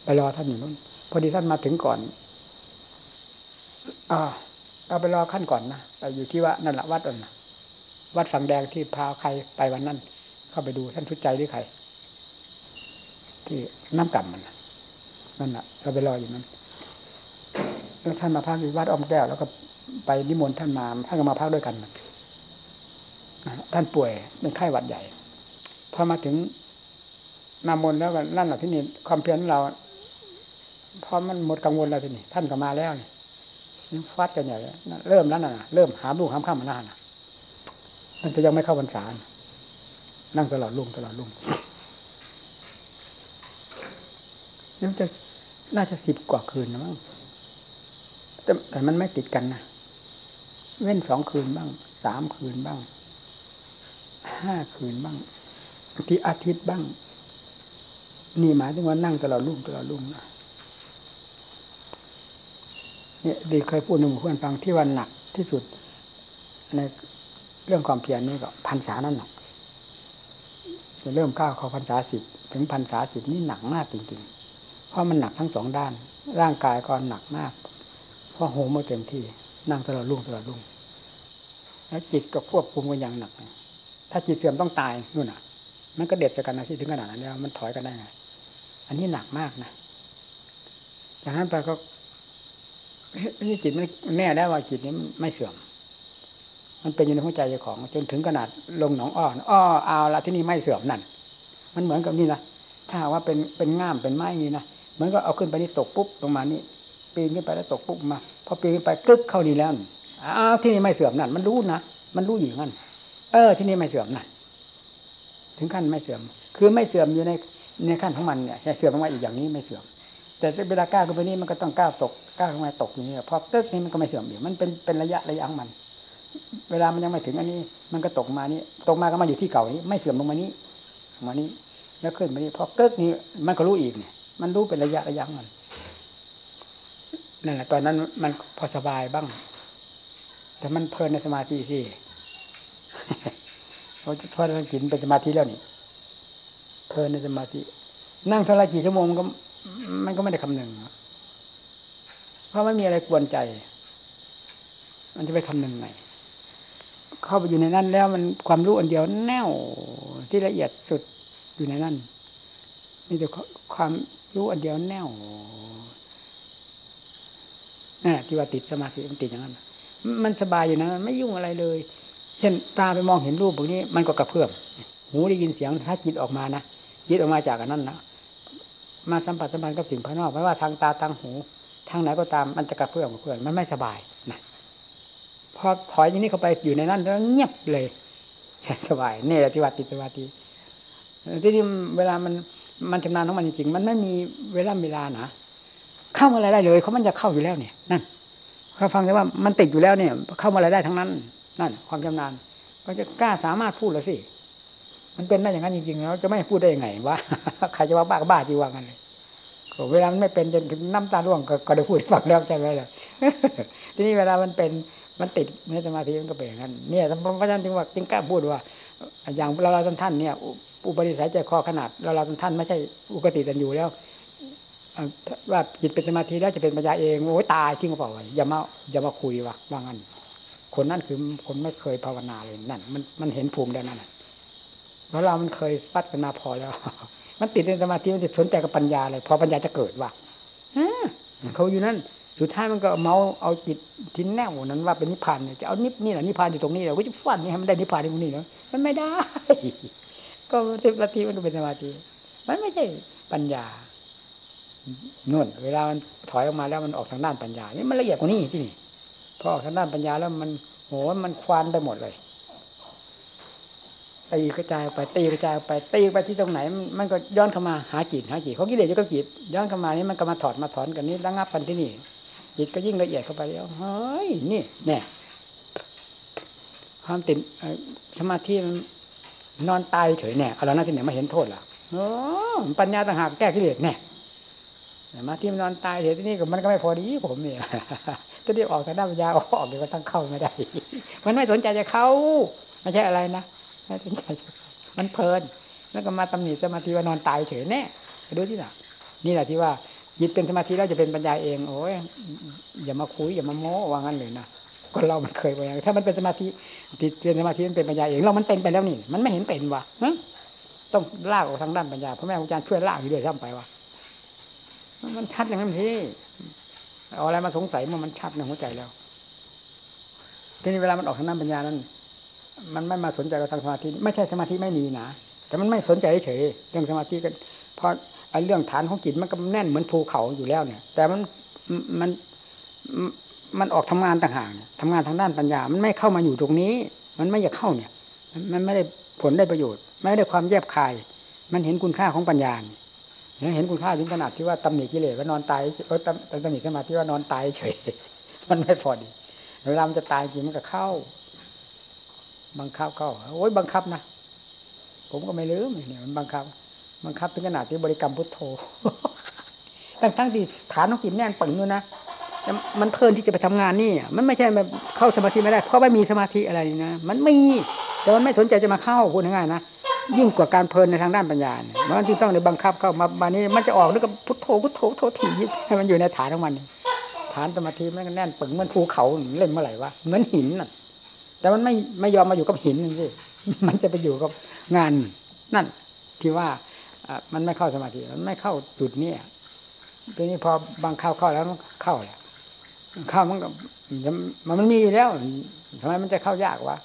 ไปรอท่านอยู่นู้นพอดีท่านมาถึงก่อนอ่าเอาไปรอขั้นก่อนนะไปอยู่ที่ว่านั่นแหละวัดนั่นนะวัดฝั่งแดงที่พาใครไปวันนั้น เข้าไปดูท่านชุดใจหรือใคร ที่น้ำกลับมันนั่นแหละเราไปรออยู่นั้นแล้วท่านมาพักอยู่วัดอ้อมแก้วแล้วก็ไปนิมนต์ท่านมาท่านก็มาพักด้วยกัน ท่านป่วยเป็นไข้หวัดใหญ่ พอมาถึงนามนแล้วก็นั่นแหละที่นี่ความเพียรของเราพอมันหมดกังวลแล้วที่นี่ท่านก็มาแล้วนี่ฟัดกันใหญ่เริ่มแล้วน่ะเริ่มหาลูกหามข้ามมาหน้าน่ะมันจะยังไม่เข้าพรรษานั่งตลอดลุ่งตลอดลุ่งนี่จะน่าจะสิบกว่าคืนนะมั้งแต่แต่มันไม่ติดกันนะเว้นสองคืนบ้างสามคืนบ้าง ห้าคืนบ้างที่อาทิตย์บ้าง นี่หมายถึงว่านั่งตลอดรุ่งตลอดรุ่งนะเนี่ยดีเคยพูดในหมู่เพื่อนฟังที่วันหนักที่สุด ในเรื่องความเพียรนี่ก็พรรษานั่นหนักจะเริ่มก้าวเข้าพรรษาสิบถึงพรรษาสิบนี่หนักมากจริงๆ เพราะมันหนักทั้งสองด้าน ร่างกายก็หนักมาก เพราะโหมมาเต็มที่นั่งตลอดรุ่งตลอดรุ่งแล้วจิตก็ควบคุมกันอย่างหนัก ถ้าจิตเสื่อมต้องตายนู่นน่ะ มันก็เด็ดสกันนะที่ถึงขนาดนั้นแล้วมันถอยกันได้ไง อันนี้หนักมากนะจากนั้นไปก็นี่จิตไม่แน่ได้ว่าจิตนี้ไม่เสื่อม มันเป็นอยู่ในหัวใจเจ้าของ จนถึงขนาดลงหนองอ้อนอ้อเอาละที่นี่ไม่เสื่อมนั่น มันเหมือนกับนี่นะถ้าว่าเป็นเป็นง่ามเป็นไม่งนี้นะเหมือนก็เอาขึ้นไปนี่ตกปุ๊บลงมานี่ปีนขึ้นไปแล้วตกปุ๊บมาพอปีนขึ้นไปกึกเข้านี่แล้วอ้าวที่นี่ไม่เสื่อมนั่น มันรู้นะมันรู้อยู่อย่างนั้น เออ ที่นี่ไม่เสื่อมนั่นถึงขั้นไม่เสื่อม คือไม่เสื่อมอยู่ในในขั้นของมันเนี่ยเสื่อมลงมาอีกอย่างนี้ไม่เสื่อม แต่เวลาก้าวขึ้นไปนี่มันก็ต้องก้าวตกก้าวลงมาตกอย่างนี้พอตึกนี่มันก็ไม่เสื่อมอีกมันเป็นเป็นระยะระยะของมัน เวลามันยังไม่ถึงอันนี้ มันก็ตกมานี้ตกมาก็มาอยู่ที่เก่านี้ ไม่เสื่อมลงมานี้ลงมานี้แล้วขึ้นมานี้พอเกิกนี้มันก็รู้อีกเนี่ย มันรู้เป็นระยะระยะมันนั่นแหละตอนนั้นมันพอสบายบ้าง แต่มันเพลินในสมาธิสิ เพราะเพราะเราจิตเป็นสมาธิแล้วนี่เพลินในสมาธิ นั่งเท่าไรกี่ชั่วโมงมันก็มันก็ไม่ได้คำหนึ่งเพราะไม่มีอะไรกวนใจ มันจะไปคำหนึ่งไงเข้าไปอยู่ในนั้นแล้วมันความรู้อันเดียวแน่วที่ละเอียดสุดอยู่ในนั้นมีแต่ความรู้อันเดียวแน่วนั่นแหละที่ว่าติดสมาธิมันติดอย่างนั้น มันสบายอยู่นะ ไม่ยุ่งอะไรเลย เช่นตาไปมองเห็นรูปพวกนี้มันก็กระเพื่อมหูได้ยินเสียงถ้าจิตออกมานะจิตออกมาจากอันนั้นนะมาสัมผัสสัมพันธ์กับสิ่งภายนอกไม่ว่าทางตาทางหู ทางไหนก็ตามมันจะกระเพื่อมกระเพื่อมมันไม่สบายนะพอถอยอย่างนี้เข้าไปอยู่ในนั้นแล้วเงียบเลยสบายนี่แหละที่ว่าติดสมาธิที่นี่เวลามันมันชำนาญของมันจริงมันไม่มีเวลาเวลานะเข้ามาอะไรได้เลยเขามันจะเข้าอยู่แล้วเนี่ยนั่นเขาฟังแต่ว่ามันติดอยู่แล้วเนี่ย เข้ามาอะไรได้ทั้งนั้น นั่นความชำนาญ ก็จะกล้าสามารถพูดแล้วสิ มันเป็นได้อย่างนั้นจริงๆแล้วจะไม่พูดได้ยังไงวะใครจะว่าบ้าก็บ้าจีว่ากันเลยเวลามันไม่เป็นจนน้ำตาร่วงก็ได้พูดฟังแล้วใช่ไหมล่ะทีนี้เวลามันเป็นมันติดในสมาธิมันก็เป็นอย่างนั้นเนี่ยพระอาจารย์จึงว่าจึงกล้าพูดว่า อย่างเราเราท่านเนี่ยอุปนิสัยใจคอขนาดเราเราท่านไม่ใช่อุกติตันอยู่แล้วว่าจิตเป็นสมาธิแล้วจะเป็นปัญญาเองโอ้ยตายทิ้งเป๋าไว้อย่ามาอย่ามาคุยว่ะว่างั้น คนนั่นคือคนไม่เคยภาวนาเลยนั่น มันมันเห็นภูมิแล้วนั่นเพราะเรามันเคยพัฒนาพอแล้ว มันติดในสมาธิมันจะสนใจกับปัญญาเลยพอปัญญาจะเกิดว่ะเขาอยู่นั่นสุดท้ายมันก็เมาเอาจิตทิ้นแน่วนั้นว่าเป็นนิพพานเนี่ยจะเอานิพนี่แหละนิพพานอยู่ตรงนี้เราก็จะฟันนี่ให้มันได้นิพพานที่ตรงนี้เนาะมันไม่ได้ ก็สิบนาทีมันก็เป็นสมาธิมันไม่ใช่ปัญญานู่นเวลามันถอยออกมาแล้วมันออกทางด้านปัญญานี่มันละเอียดกว่านี้ที่นี่ อออกทางด้านปัญญาแล้วมันโหมันควานไปหมดเลยตีกระจายไปตีกระจายไปตีไปที่ตรงไหน มันก็ย้อนเข้ามาหาจิตหาจิตเขากิเลสก็จิตย้อนเข้ามานี่มันก็มาถอดมาถอนกันนี้ระงับกันที่นี่จิตก็ยิ่งละเอียดเข้าไปแล้วเฮ้ยนี่เนี่ยความติดสมาธิมันนอนตายเฉยแน่เอาแล้วนะที่ไหนมาเห็นโทษล่ะโอ้ปัญญาต่างหากแก้กิเลสแน่สมาที่มันนอนตายเฉยที่นี่ก็มันก็ไม่พอดีผมเนี่ย จะได้ออกทางด้านปัญญาออกเดี๋ยวก็ตั้งเข้าไม่ได้ มันไม่สนใจจะเข้าไม่ใช่อะไรนะไม่สนใจจะมันเพลิน แล้วก็มาตำหนิสมาธิว่านอนตายเฉยแน่ดูที่ไหนนี่แหละที่ว่าจิตเป็นสมาธิแล้วจะเป็นปัญญาเองโอ้ยอย่ามาคุยอย่ามาโม้ว่างั้นเลยนะก็เรามันเคยไปถ้ามันเป็นสมาธิติดเป็นสมาธิมันเป็นปัญญาเองเรามันเป็นไปแล้วนี่ มันไม่เห็นเป็นวะต้องลากออกทางด้านปัญญาพระแม่ครูอาจารย์ช่วยลากอยู่ด้วยซ้ำไปวะมันชัดอย่างนั้นที่ เอาอะไรมาสงสัยเมื่อมันชัดในหัวใจแล้ว ทีนี้เวลามันออกทางด้านปัญญานั้น มันไม่มาสนใจกับทางสมาธิไม่ใช่สมาธิไม่มีนะแต่มันไม่สนใจเฉยเรื่องสมาธิกันเพราะไอ้เรื่องฐานของจิตมันก็แน่นเหมือนภูเขาอยู่แล้วเนี่ย แต่มันมันมันออกทำงานต่างหากทำงานทางด้านปัญญา มันไม่เข้ามาอยู่ตรงนี้ มันไม่อยากเข้าเนี่ย มันไม่ได้ผลได้ประโยชน์ ไม่ได้ความแยบคาย มันเห็นคุณค่าของปัญญาเเห็นคุณค่าถึงขนาดที่ว่าตำหนิกิเลสว่านอนตายเออตำหนิสมาธิว่านอนตายเฉยมันไม่พอดีเวลามันจะตายจริงมันก็เข้า บังคับเข้าโอ้ยบังคับนะผมก็ไม่ลืมเนี่ยมันบังคับ บังคับถึงขนาดที่บริกรรมพุทโธทั้งทั้งที่ฐานของจิตแน่นปึงด้วยนะแต่มันเพลินที่จะไปทำงานนี่มันไม่ใช่แบบเข้าสมาธิไม่ได้ เพราะไม่มีสมาธิอะไรนะมันมีแต่มันไม่สนใจจะมาเข้าพูดง่ายๆนะ ยิ่งกว่าการเพลินในทางด้านปัญญาเนี่ยมันจึงต้องในบังคับเข้ามามานี้มันจะออกด้วยกับพุทโธพุทโธพุทโธถีบให้มันอยู่ในฐานของมันฐานสมาธิมันแน่นปึงเหมันภูเขาเล่นเมื่อไหร่วะเหมือนหินน่ะ แต่มันไม่ไม่ยอมมาอยู่กับหินนี่สิมันจะไปอยู่กับงานนั่น ที่ว่าอะมันไม่เข้าสมาธิมันไม่เข้าจุดเนี้ยทีนี้พอบางเข้าเข้าแล้วมันเข้าแหละเข้ามันก็มันมันมีอยู่แล้วทำไมมันจะเข้ายากวะ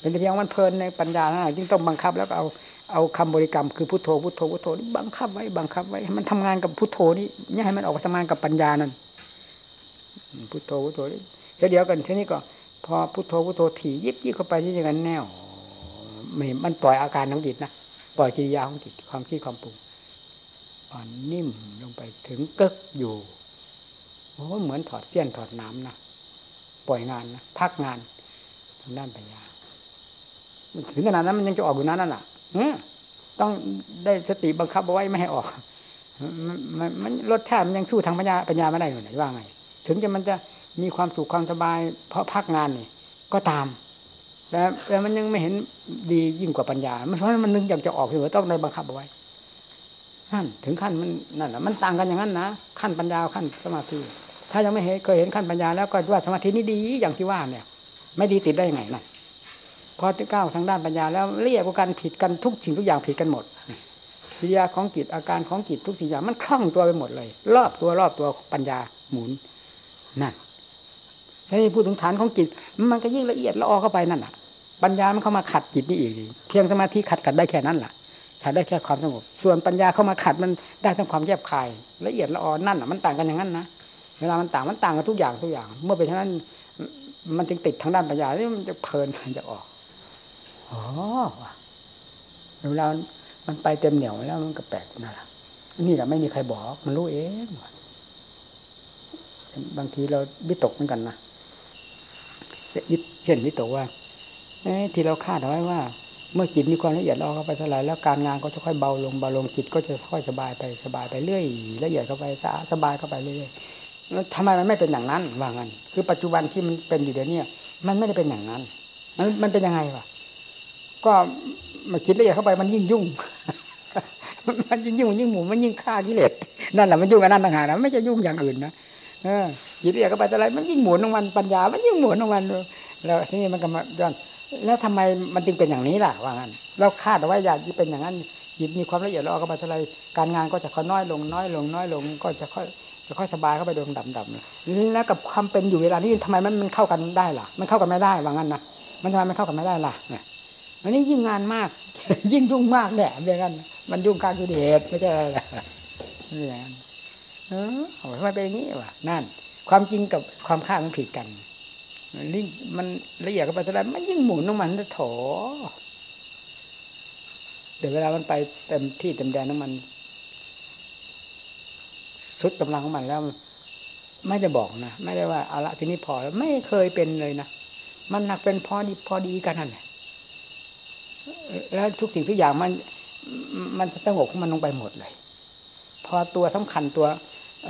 เป็นเพียงมันเพลินในปัญญานะจึงต้องบังคับแล้วก็เอาเอาคำบริกรรมคือพุทโธพุทโธพุทโธนี่บังคับไว้บังคับไว้ให้มันทำงานกับพุทโธนี่อย่าให้มันออกไปทำงานกับปัญญานั่นพุทโธพุทโธนี่เดี๋ยวกันทีนี้ก็พอพุทโธพุทโธถี่ยิบยิบเข้าไปที่อย่างนั้นแนวไม่มันปล่อยอาการของจิตนะปล่อยกิริยาของจิตความคิดความปรุงอ่อนนิ่มลงไปถึงกึกอยู่โอ้เหมือนถอดเสี้ยนถอดน้ำนะปล่อยงานนะพักงานทางด้านปัญญา ถึงขนาดนั้นมันยังจะออกอยู่นั้นน่ะต้องได้สติบังคับเอาไว้ไม่ให้ออก มันมันรสชาติมันยังสู้ทางปัญญาปัญญาไม่ได้เลยว่าไง ถึงจะมันจะมีความสุขความสบาย เพราะพักงานนี่ก็ตามแต่แต่มันยังไม่เห็นดียิ่งกว่าปัญญาเพราะมันนึกอยากจะออกเสมอต้องในบังคับเอาไว้นั่นถึงขั้นมันนั่นแหละมันต่างกันอย่างนั้นนะขั้นปัญญาขั้นสมาธิถ้ายังไม่เห็นเคยเห็นขั้นปัญญาแล้วก็ว่าสมาธินี่ดีอย่างที่ว่าเนี่ย ไม่ดีติดได้ยังไงน่ะ พอที่ก้าวทางด้านปัญญาแล้วเรียกว่าการผิดกันทุกสิ่งทุกอย่างผิดกันหมดกิริยาของจิตอาการของจิตทุกสิ่งอย่างมันคล่องตัวไปหมดเลย รอบตัวรอบตัวปัญญาหมุนนั่นถ้าพูดถึงฐานของจิต มันก็ยิ่งละเอียดละออเข้าไปนั่นแหละปัญญามันเข้ามาขัดจิตนี่อีกเพียงสมาธิขัดกันได้แค่นั้นแหละขัดได้แค่ความสงบ ส่วนปัญญาเข้ามาขัดมันได้ทั้งความแยบคาย ละเอียดละออนั่นแหะมันต่างกันอย่างนั้นนะเวลามันต่างมันต่างกันทุกอย่างทุกอย่าง เมื่อเป็นฉะนั้น มันจึงติดทางด้านปัญญาที่มันจะเพลินมันจะออก อ๋อเวลามันไปเต็มเหนียวแล้วมันก็แปลกนะนี่แหละไม่มีใครบอก มันรู้เองบางทีเราวิตกเหมือนกันนะเช่นวิตกว่าที่เราคาดเอาไว้ว่า เมื่อจิตมีความละเอียดเราเข้าไปสลายแล้วการงานก็จะค่อยเบาลงเบาลงจิตก็จะค่อยสบายไปสบายไปเรื่อยละเอียดเข้าไปสะสบายเข้าไปเรื่อยแล้วทำไมมันไม่เป็นอย่างนั้นว่างั้นคือปัจจุบันที่มันเป็นอยู่เดี๋ยวนี้มันไม่ได้เป็นอย่างนั้น มันมันเป็นยังไงวะ ก็มาคิดละเอียดเข้าไปมันยิ่งยุ่ง มันยิ่งยุ่งยิ่งหมุนมันยิ่งฆ่ากิเลสนั่นแหละมันยุ่งกับนั่นต่างหากนะไม่จะยุ่งอย่างอื่นนะเออจิตละเอียดเข้าไปแต่อะไร มันยิ่งหมุนของมันปัญญา มันยิ่งหมุนของมันแล้วทีนี้มันก็มาย้อนแล้วทำไมมันจึงเป็นอย่างนี้ล่ะว่างั้นเราคาดเอาไว้อยากจะเป็นอย่างนั้นจิตมีความละเอียดเราเข้าไปอะไรการงานก็จะค่อยน้อยลงน้อยลงน้อยลงก็จะค่อยจะค่อยสบายเข้าไปโดยดำดำแล้วกับความเป็นอยู่เวลานี้ทำไมมันมันเข้ากันได้ล่ะ มันเข้ากันไม่ได้ว่างั้นนะมันทำไมมันเข้ากันไม่ได้ล่ะเนี่ย อันนี้ยิ่งงานมาก ยิ่งยุ่งมากเนี่ยเป็นกันมันยุ่งการกิเลสไม่ใช่อะไรนี่อย่างนั้นเออทำไมเป็นอย่างนี้วะนั่น ความจริงกับความคาดมันผิดกันลิมันละเอียดกับไปเท่าไรมันยิ่งหมุนของมันโถเดี๋ยวเวลามันไปเต็มที่เต็มแดนของมัน สุดกำลังของมันแล้ว ไม่ได้บอกนะไม่ได้ว่าเอาละทีนี้พอแล้วไม่เคยเป็นเลยนะมันหนักเป็นพอดีพอดีกันนั่นแหละ แล้วทุกสิ่งทุกอย่างมันมันสงบของมันลงไปหมดเลย พอตัวสำคัญตัว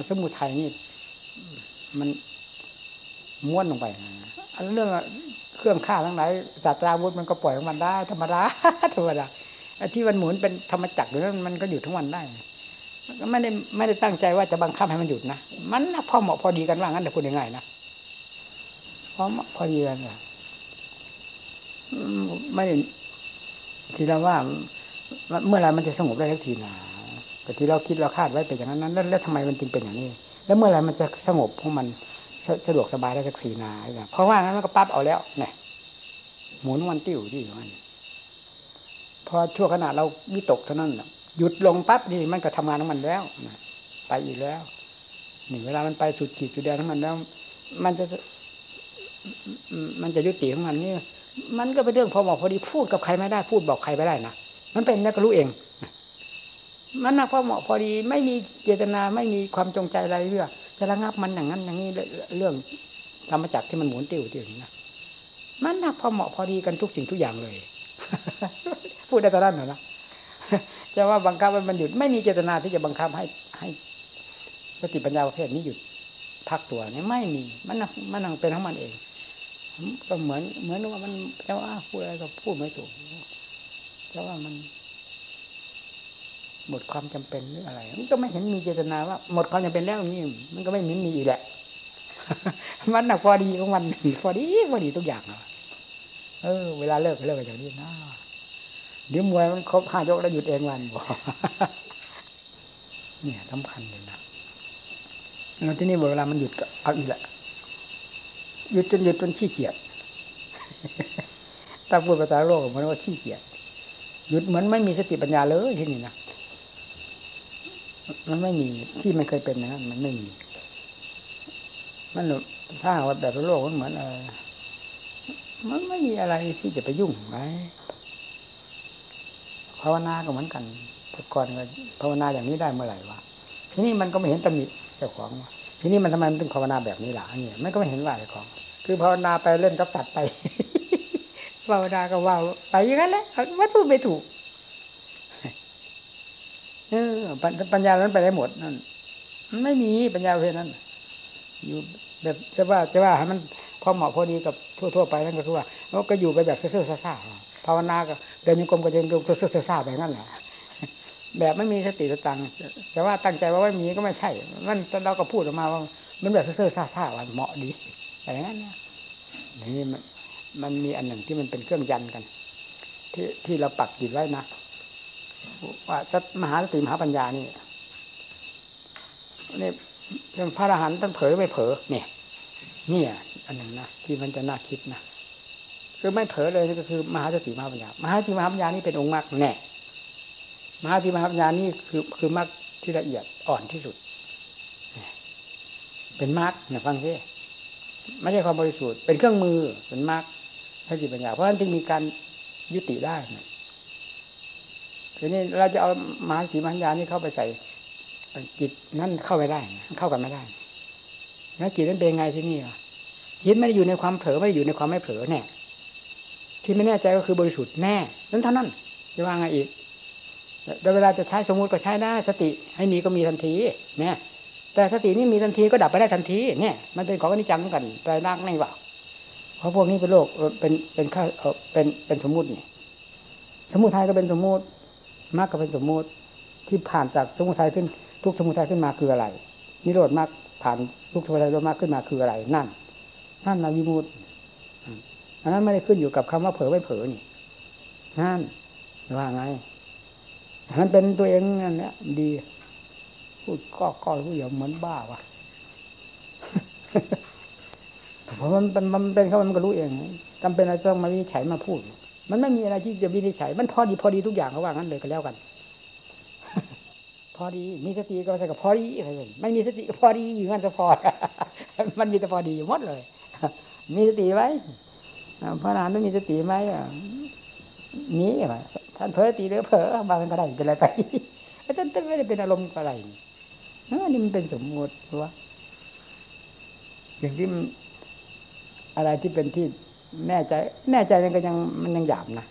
สมุทัยนี่ มันม้วนลงไปอันเรื่องเครื่องฆ่าทั้งหลายจัตราวุธมันก็ปล่อยของมันได้ ธรรมดาธรรมดาที่มันหมุนเป็นธรรมจักรอยู่นั้นมันก็อยู่ทั้งวันได้ก็ไม่ได้ไม่ได้ตั้งใจว่าจะบังคับให้มันหยุดนะมันพอเหมาะพอดีกันว่างั้นแต่พูดง่ายๆนะพอเหมาะพอดีกันอะไม่ ทีละว่าเมื่อไรมันจะสงบได้สักทีนะแต่ที่เราคิดเราคาดไว้เป็นอย่างนั้นแล้วแล้วทำไมมันจึงเป็นอย่างนี้ แล้วเมื่อไรมันจะสงบของมันสะดวกสบายได้สักทีนาเพราะว่านั้นมันก็ปั๊บเอาแล้วเนี่ยหมุนมันติ้วที่มันพอชั่วขณะเราวิตกเท่านั้นหยุดลงปั๊บนี่มันก็ทำงานของมันแล้วไปอีกแล้วนี่เวลามันไปสุดขีดสุดแดนของมันแล้ว มันจะ มันจะยุติของมันนี่ มันก็เป็นเรื่องพอเหมาะพอดีพูดกับใครไม่ได้พูดบอกใครไม่ได้นะมันเป็นแล้วก็รู้เอง มันนะพอเหมาะพอดีไม่มีเจตนาไม่มีความจงใจอะไรเรื่องจะระงับมันอย่างนั้นอย่างนี้เรื่องธรรมจักรที่มันหมุนติ้วติ้วนี่นะมันนะพอเหมาะพอดีกันทุกสิ่งทุกอย่างเลย พูดได้แต่นั้นเหรอนะจะว่าบังคับมันหยุดไม่มีเจตนาที่จะบังคับให้ให้สติปัญญาประเภทนี้หยุดพักตัวนี่ไม่มีมันนั่งมันนั่งเป็นของมันเอง ก็เหมือน เหมือนว่ามันแต่ว่าพูดอะไรก็พูดไม่ถูกแต่ว่ามัน หมดความจำเป็นหรืออะไร มันก็ไม่เห็นมีเจตนาว่า หมดความจำเป็นแล้วนี่มันก็ไม่มีมีอีกแหละ มันน่ะพอดีของมันพอดีพอดีทุกอย่างเออ เวลาเลิกเลิกกันอย่างนี้นะเดี๋ยวมวยมันครบห้ายกแล้วหยุดเองวันบอกเนี่ยสำคัญเลยนะแล้วที่นี่เวลามันหยุดก็เอาอีกแหละ หยุดจนหยุดจนขี้เกียจถ้าพูดภาษาโลกมันว่าขี้เกียจหยุดเหมือนไม่มีสติปัญญาเลยที่นี่นะมันไม่มีที่มันเคยเป็นนะมันไม่มี มันถ้าว่าแบบโลกมันเหมือนเออมันไม่มีอะไรที่จะไปยุ่งไว้ภาวนาก็เหมือนกันแต่ก่อนภาวนาอย่างนี้ได้เมื่อไหร่วะทีนี้มันก็ไม่เห็นตำหนิเจ้าของวะ ทีนี้มันทำไมมันถึงภาวนาแบบนี้ล่ะเนี่ยมันก็ไม่เห็นว่าเจ้าของ คือภาวนาไปเล่นกับสัตว์ไปภาวนาก็ว่าไปอย่างนั้นแหละวัดพูดไม่ถูกเออปัญญานั้นไปได้หมดนั่นไม่มีปัญญาประเภทนั้น อยู่แบบจะว่าจะว่าให้มันพอเหมาะพอดีกับทั่วๆไปนั่นก็คือว่าก็อยู่ไปแบบเสื่อๆซ่าๆภาวนาก็เดินยังกรมก็เดินกรมเสื่อๆซ่าๆไปนั่นแหละ แบบไม่มีสติสตังแต่ว่าตั้งใจว่าไม่มีก็ไม่ใช่ มันเราก็พูดออกมาว่า มันแบบเสื่อๆซ่าๆว่าเหมาะดีแต่อย่างนั้นนี่มันมันมีอันหนึ่งที่มันเป็นเครื่องยันกัน ที่ที่เราปักจิตไว้นะว่าจะมหาสติมหาปัญญานี่นี่พระอรหันต์ต้องเผยไม่เผลอเนี่ยนี่ยอันหนึ่งนะที่มันจะน่าคิดนะคือไม่เผลอเลยก็คือ มหาสติมหาปัญญามหาสติมหาปัญญานี่เป็นองค์มรรคแน่ มหาสติมหาปัญญานี่คือคือมรรคที่ละเอียดอ่อนที่สุด เป็นมรรคเนี่ยฟังซิไม่ใช่ความบริสุทธิ์เป็นเครื่องมือเป็นมรรคสติปัญญาเพราะฉะนั้นจึงมีการยุติได้ทีนี้เราจะเอามหาสติมหาปัญญานี่เข้าไปใส่จิตนั่นเข้าไม่ได้เข้ากันไม่ได้แล้วจิตนั้นเป็นไงที่นี่อะจิตไม่ได้อยู่ในความเผลอไม่ได้อยู่ในความไม่เผลอแน่ที่ไม่แน่ใจก็คือบริสุทธิ์แน่นั้นเท่านั้นจะว่าไงอีก แต่เวลาจะใช้สมมุติก็ใช้ได้สติ ให้มีก็มีทันทีเนี่ยแต่สตินี่มีทันทีก็ดับไปได้ทันทีเนี่ย มันเป็นของอนิจจังเหมือนกันใจรักไม่ว่าเพราะพวกนี้เป็นโลกเป็นเป็นข้าเป็นเป็นสมมุตินี่สมมุติไทยก็เป็นสมมุติมรรคก็เป็นสมมุติที่ผ่านจากสมุทัยขึ้น ทุกสมุทัยขึ้นมาคืออะไร นิโรธมรรคผ่านทุกสมุทัยมรรคขึ้นมาคืออะไร นั่น นั่นนะวิมุตอันนั้นไม่ได้ขึ้นอยู่กับคำว่าเผลอไม่เผลอนี่นั่นว่าไง มันเป็นตัวเองนั่นแหละดีพูดก็ก็รู้อย่างเหมือนบ้าวะเพราะมันมันมันเป็นเขามันก็รู้เองจำเป็นอะไรต้องมาวิจัยมาพูด มันไม่มีอะไรที่จะวินิจฉัยมันพอดีพอดีทุกอย่างเขาว่างั้นเลยก็แล้วกัน พอดี มีสติก็ใส่กับพอดีไม่มีสติก็พอดีอยู่งั้นจะพอมันมีแต่พอดีหมดเลย มีสติไว้พระนานต้องมีสติไหมนี้ ท่านเผลอติหรือเผลอบางก็ได้เป็นอะไรไปท่านไม่ได้เป็นอารมณ์อะไรนี่นี่มันเป็นสมมติว่าสิ่งที่อะไรที่เป็นที่แน่ใจ แน่ใจนั่นก็ยังมันยังหยาบนะ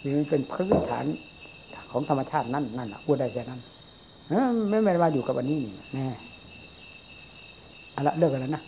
คือมันเป็นพื้นฐานของธรรมชาตินั่นนั่นพูดได้แค่นั้นไม่ไม่มาอยู่กับอันนี้นี่แน่อาละเลิกกันแล้วนะ